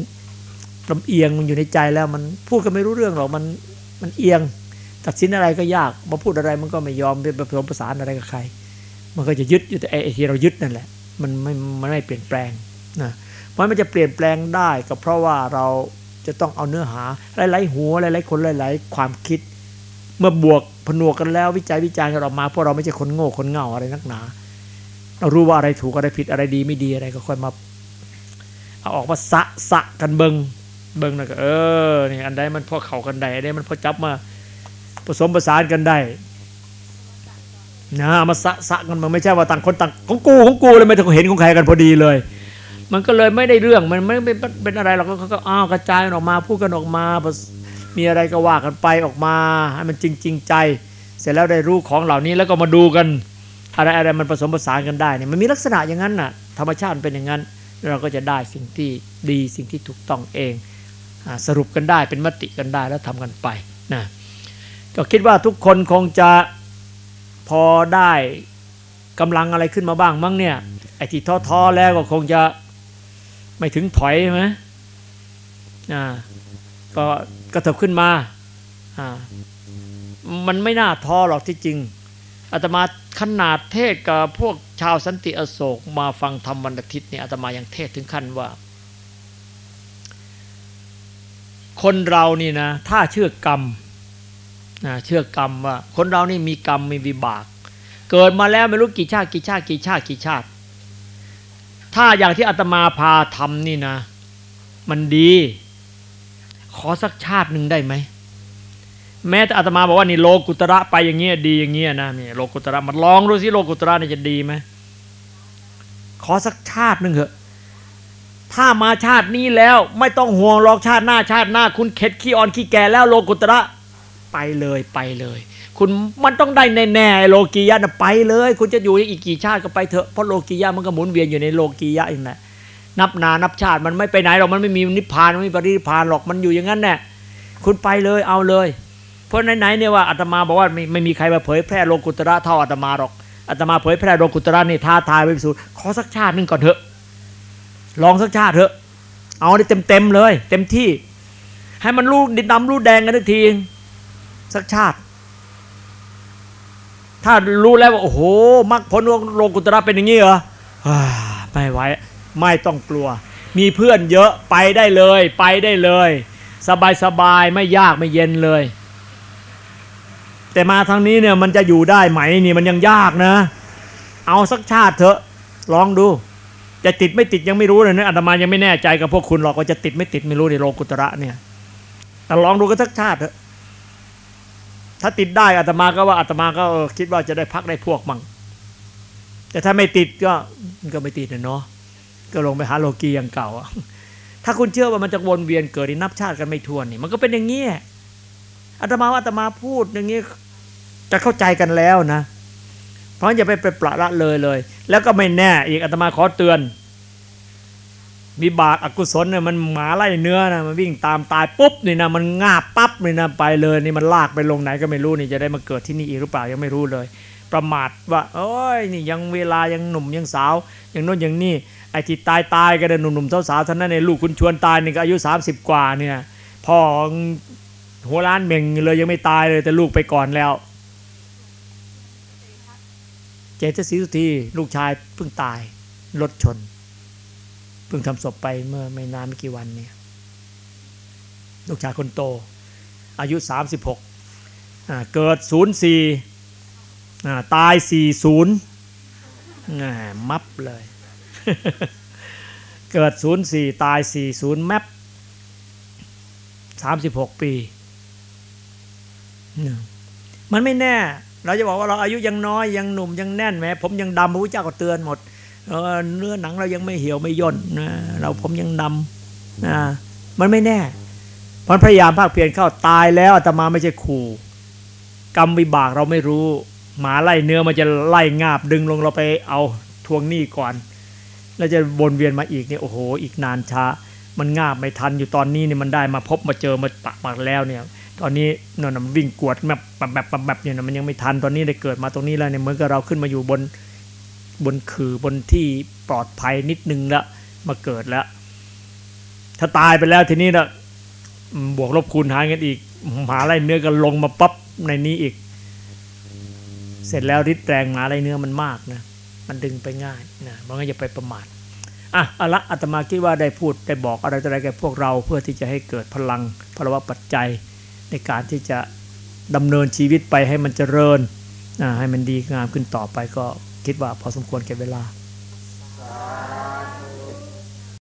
[SPEAKER 2] ลำเอียงมันอยู่ในใจแล้วมันพูดกันไม่รู้เรื่องหรอกมันมันเอียง ตัดสินอะไรก็ยากมาพูดอะไรมันก็ไม่ยอมไปผสมประสานอะไรกับใคร มันก็จะยึดอยู่แต่ไอ้ที่เรายึดนั่นแหละ มันไม่มันไม่เปลี่ยนแปลงนะเพราะมันจะเปลี่ยนแปลงได้ก็เพราะว่าเราจะต้องเอาเนื้อหาหลายๆหัวหลายๆคนหลายๆ ความคิด เมื่อบวกผนวกกันแล้ววิจัยวิจารณ์กันออกมาเพราะเราไม่ใช่คนโง่คนเง่าอะไรนักหนา เรารู้ว่าอะไรถูกอะไรผิดอะไรดีไม่ดีอะไรก็ค่อยมาเอาออกมาสะสะกันเบิงเบิงนะก็เออนี่อันใดมันพอเข่ากันได้อันใดมันพอจับมาผสมประสานกันได้ นะเอามาสะสะกันมันไม่ใช่ว่าต่างคนต่างของกูของกูเลยไม่ต้องเห็นของใครกันพอดีเลย มันก็เลยไม่ได้เรื่องมันไม่เป็นเป็นอะไรหรอกเขาก็อ้าวกระจายออกมาพูดกันออกมามีอะไรก็ว่ากันไปออกมาให้มันจริงจริงใจ เสร็จแล้วได้รู้ของเหล่านี้แล้วก็มาดูกัน อะไรอะไรมันผสมผสานกันได้เนี่ยมันมีลักษณะอย่างนั้นน่ะธรรมชาติเป็นอย่างนั้น เราก็จะได้สิ่งที่ดีสิ่งที่ถูกต้องเองสรุปกันได้เป็นมติกันได้แล้วทำกันไปนะก็คิดว่าทุกคนคงจะ พอได้กำลังอะไรขึ้นมาบ้างมั้งเนี่ย ไอ้ที่ท้อๆแล้วก็คงจะไม่ถึงถอยใช่ไหมอ่าก็กระเถิบขึ้นมาอ่ามันไม่น่าท้อหรอกที่จริงอาตมาขนาดเทศกับพวกชาวสันติอโศกมาฟังธรรมวันอาทิตย์เนี่ยอาตมายังเทศถึงขั้นว่า คนเรานี่นะ ถ้าเชื่อกรรม นะเชื่อกรรมว่าคนเรานี่มีกรรมมีวิบาก เกิดมาแล้วไม่รู้กี่ชาติกี่ชาติกี่ชาติกี่ชาติ ถ้าอย่างที่อาตมาพาทำนี่นะ มันดี ขอสักชาติหนึ่งได้ไหมแม้แต่อาตมาบอกว่านี่โลกุตระไปอย่างเงี้ยดีอย่างเงี้ยนะนี่โลกุตระมันลองดูสิโลกุตระนี่จะดีไหมขอสักชาติหนึ่งเถอะ ถ้ามาชาตินี้แล้วไม่ต้องห่วงรอกชาติหน้าชาติหน้า คุณเข็ดขี้อ่อนขี้แก่แล้วโลกุตระ ไปเลยไปเลย คุณมันต้องได้แน่ๆโลกียะนะไปเลย คุณจะอยู่อีกกี่ชาติก็ไปเถอะเพราะโลกียะมันก็หมุนเวียนอยู่ในโลกียะอย่างนั้นนับนานับชาติมันไม่ไปไหนหรอกมันไม่มีนิพพานไม่มีปรินิพพานหรอกมันอยู่อย่างนั้นแน่คุณไปเลยเอาเลย เพราะไหนๆเนี่ยว่าอาตมาบอกว่าไม่ไม่มีใครมาเผยแพร่โลกุตระเท่าอาตมาหรอกอาตมาเผยแพร่โลกุตระนี่ท้าทายไปพิสูจน์ขอสักชาตินึงก่อนเถอะลองสักชาติเถอะ เอาได้เต็มๆเลย เต็มที่ ให้มันรู้ดินดำรู้แดงกันทุกที สักชาติ ถ้ารู้แล้วว่าโอ้โหมรรคผลโลกุตระเป็นอย่างนี้เหรออ่าไม่ไหวไม่ต้องกลัว มีเพื่อนเยอะไปได้เลย ไปได้เลย สบายสบายไม่ยากไม่เย็นเลย แต่มาทางนี้เนี่ยมันจะอยู่ได้ไหมนี่มันยังยากนะ เอาสักชาติเถอะลองดูจะติดไม่ติดยังไม่รู้เลยนะอาตมายังไม่แน่ใจกับพวกคุณหรอกว่าจะติดไม่ติดไม่รู้ในโลกุตระเนี่ยแต่ลองดูกันสักชาติเถอะ ถ้าติดได้อาตมาก็ว่าอาตมาก็คิดว่าจะได้พักได้พวกมั่งแต่ถ้าไม่ติดก็ก็ไม่ติดนะเนาะก็ลงไปหาโลกีอย่างเก่าถ้าคุณเชื่อว่ามันจะวนเวียนเกิดนี่นับชาติกันไม่ทวนนี่ มันก็เป็นอย่างนี้อาตมาว่าอาตมาพูดอย่างนี้จะเข้าใจกันแล้วนะ เพราะอย่าไปไปประละเลยเลย แล้วก็ไม่แน่ อีกอาตมาขอเตือน วิบากอกุศลเนี่ยมันหมาไล่เนื้อนะมันวิ่งตามตายปุ๊บนี่นะมันงาบปั๊บนี่นะไปเลยนี่มันลากไปลงไหนก็ไม่รู้นี่จะได้มาเกิดที่นี่อีกหรือเปล่ายังไม่รู้เลย ประมาทว่าโอ้ยนี่ยังเวลายังหนุ่มยังสาวยังโน้นอย่างนี่ไอ้ที่ตายตายก็ได้หนุ่มๆสาวๆท่านนั้นในลูกคุณชวนตายนี่ก็อายุ 30 กว่าเนี่ยพ่อหัวล้านเม่งเลยยังไม่ตายเลยแต่ลูกไปก่อนแล้ว เจตศรีสุธีลูกชายเพิ่งตายรถชน เพิ่งทำศพไปเมื่อไม่นานไม่กี่วันเนี่ยลูกชายคนโต อายุ 36 เกิด 04อ่ตาย 40 มับเลย เกิด 04 ตาย 40 แมป36 ปี มันไม่แน่ เราจะบอกว่าเราอายุยังน้อยยังหนุ่มยังแน่นแหมผมยังดำพระพุทธเจ้าก็เตือนหมด เออเนื้อหนังเรายังไม่เหี่ยวไม่ย่นนะเราผมยังดำนะมันไม่แน่มันพยายามภาคเพียรเข้าตายแล้วอาตมาไม่ใช่ขู่กรรมวิบากเราไม่รู้ หมาไล่เนื้อมันจะไล่งาบดึงลงเราไปเอาทวงหนี้ก่อน แล้วจะวนเวียนมาอีกเนี่ยโอ้โห อีกนานช้า มันงาบไม่ทันอยู่ตอนนี้เนี่ยมันได้มาพบมาเจอมาปะมาแล้วเนี่ย ตอนนี้นนนมันวิ่งกวดแบบแบบแบบแบบเนี่ยมันยังไม่ทันตอนนี้ได้เกิดมาตรงนี้แล้วเนี่ยเหมือนกับเราขึ้นมาอยู่บน บนคือบนที่ปลอดภัยนิดนึงแล้วมาเกิดแล้ว ถ้าตายไปแล้วทีนี้นะบวกลบคูณหารกันอีกหมาไล่เนื้อก็ลงมาปั๊บในนี้อีก เสร็จแล้วทธิ์แรงหมาไล่เนื้อมันมากนะมันดึงไปง่ายนะมันก็อย่าไปประมาทอะเอาละอาตมาคิดว่าได้พูดได้บอกอะไรต่ออะไรแก่พวกเราเพื่อที่จะให้เกิดพลังพลวะปัจจัยในการที่จะดำเนินชีวิตไปให้มันเจริญให้มันดีงามขึ้นต่อไปก็ คิดว่าพอสมควรเก็บเวลา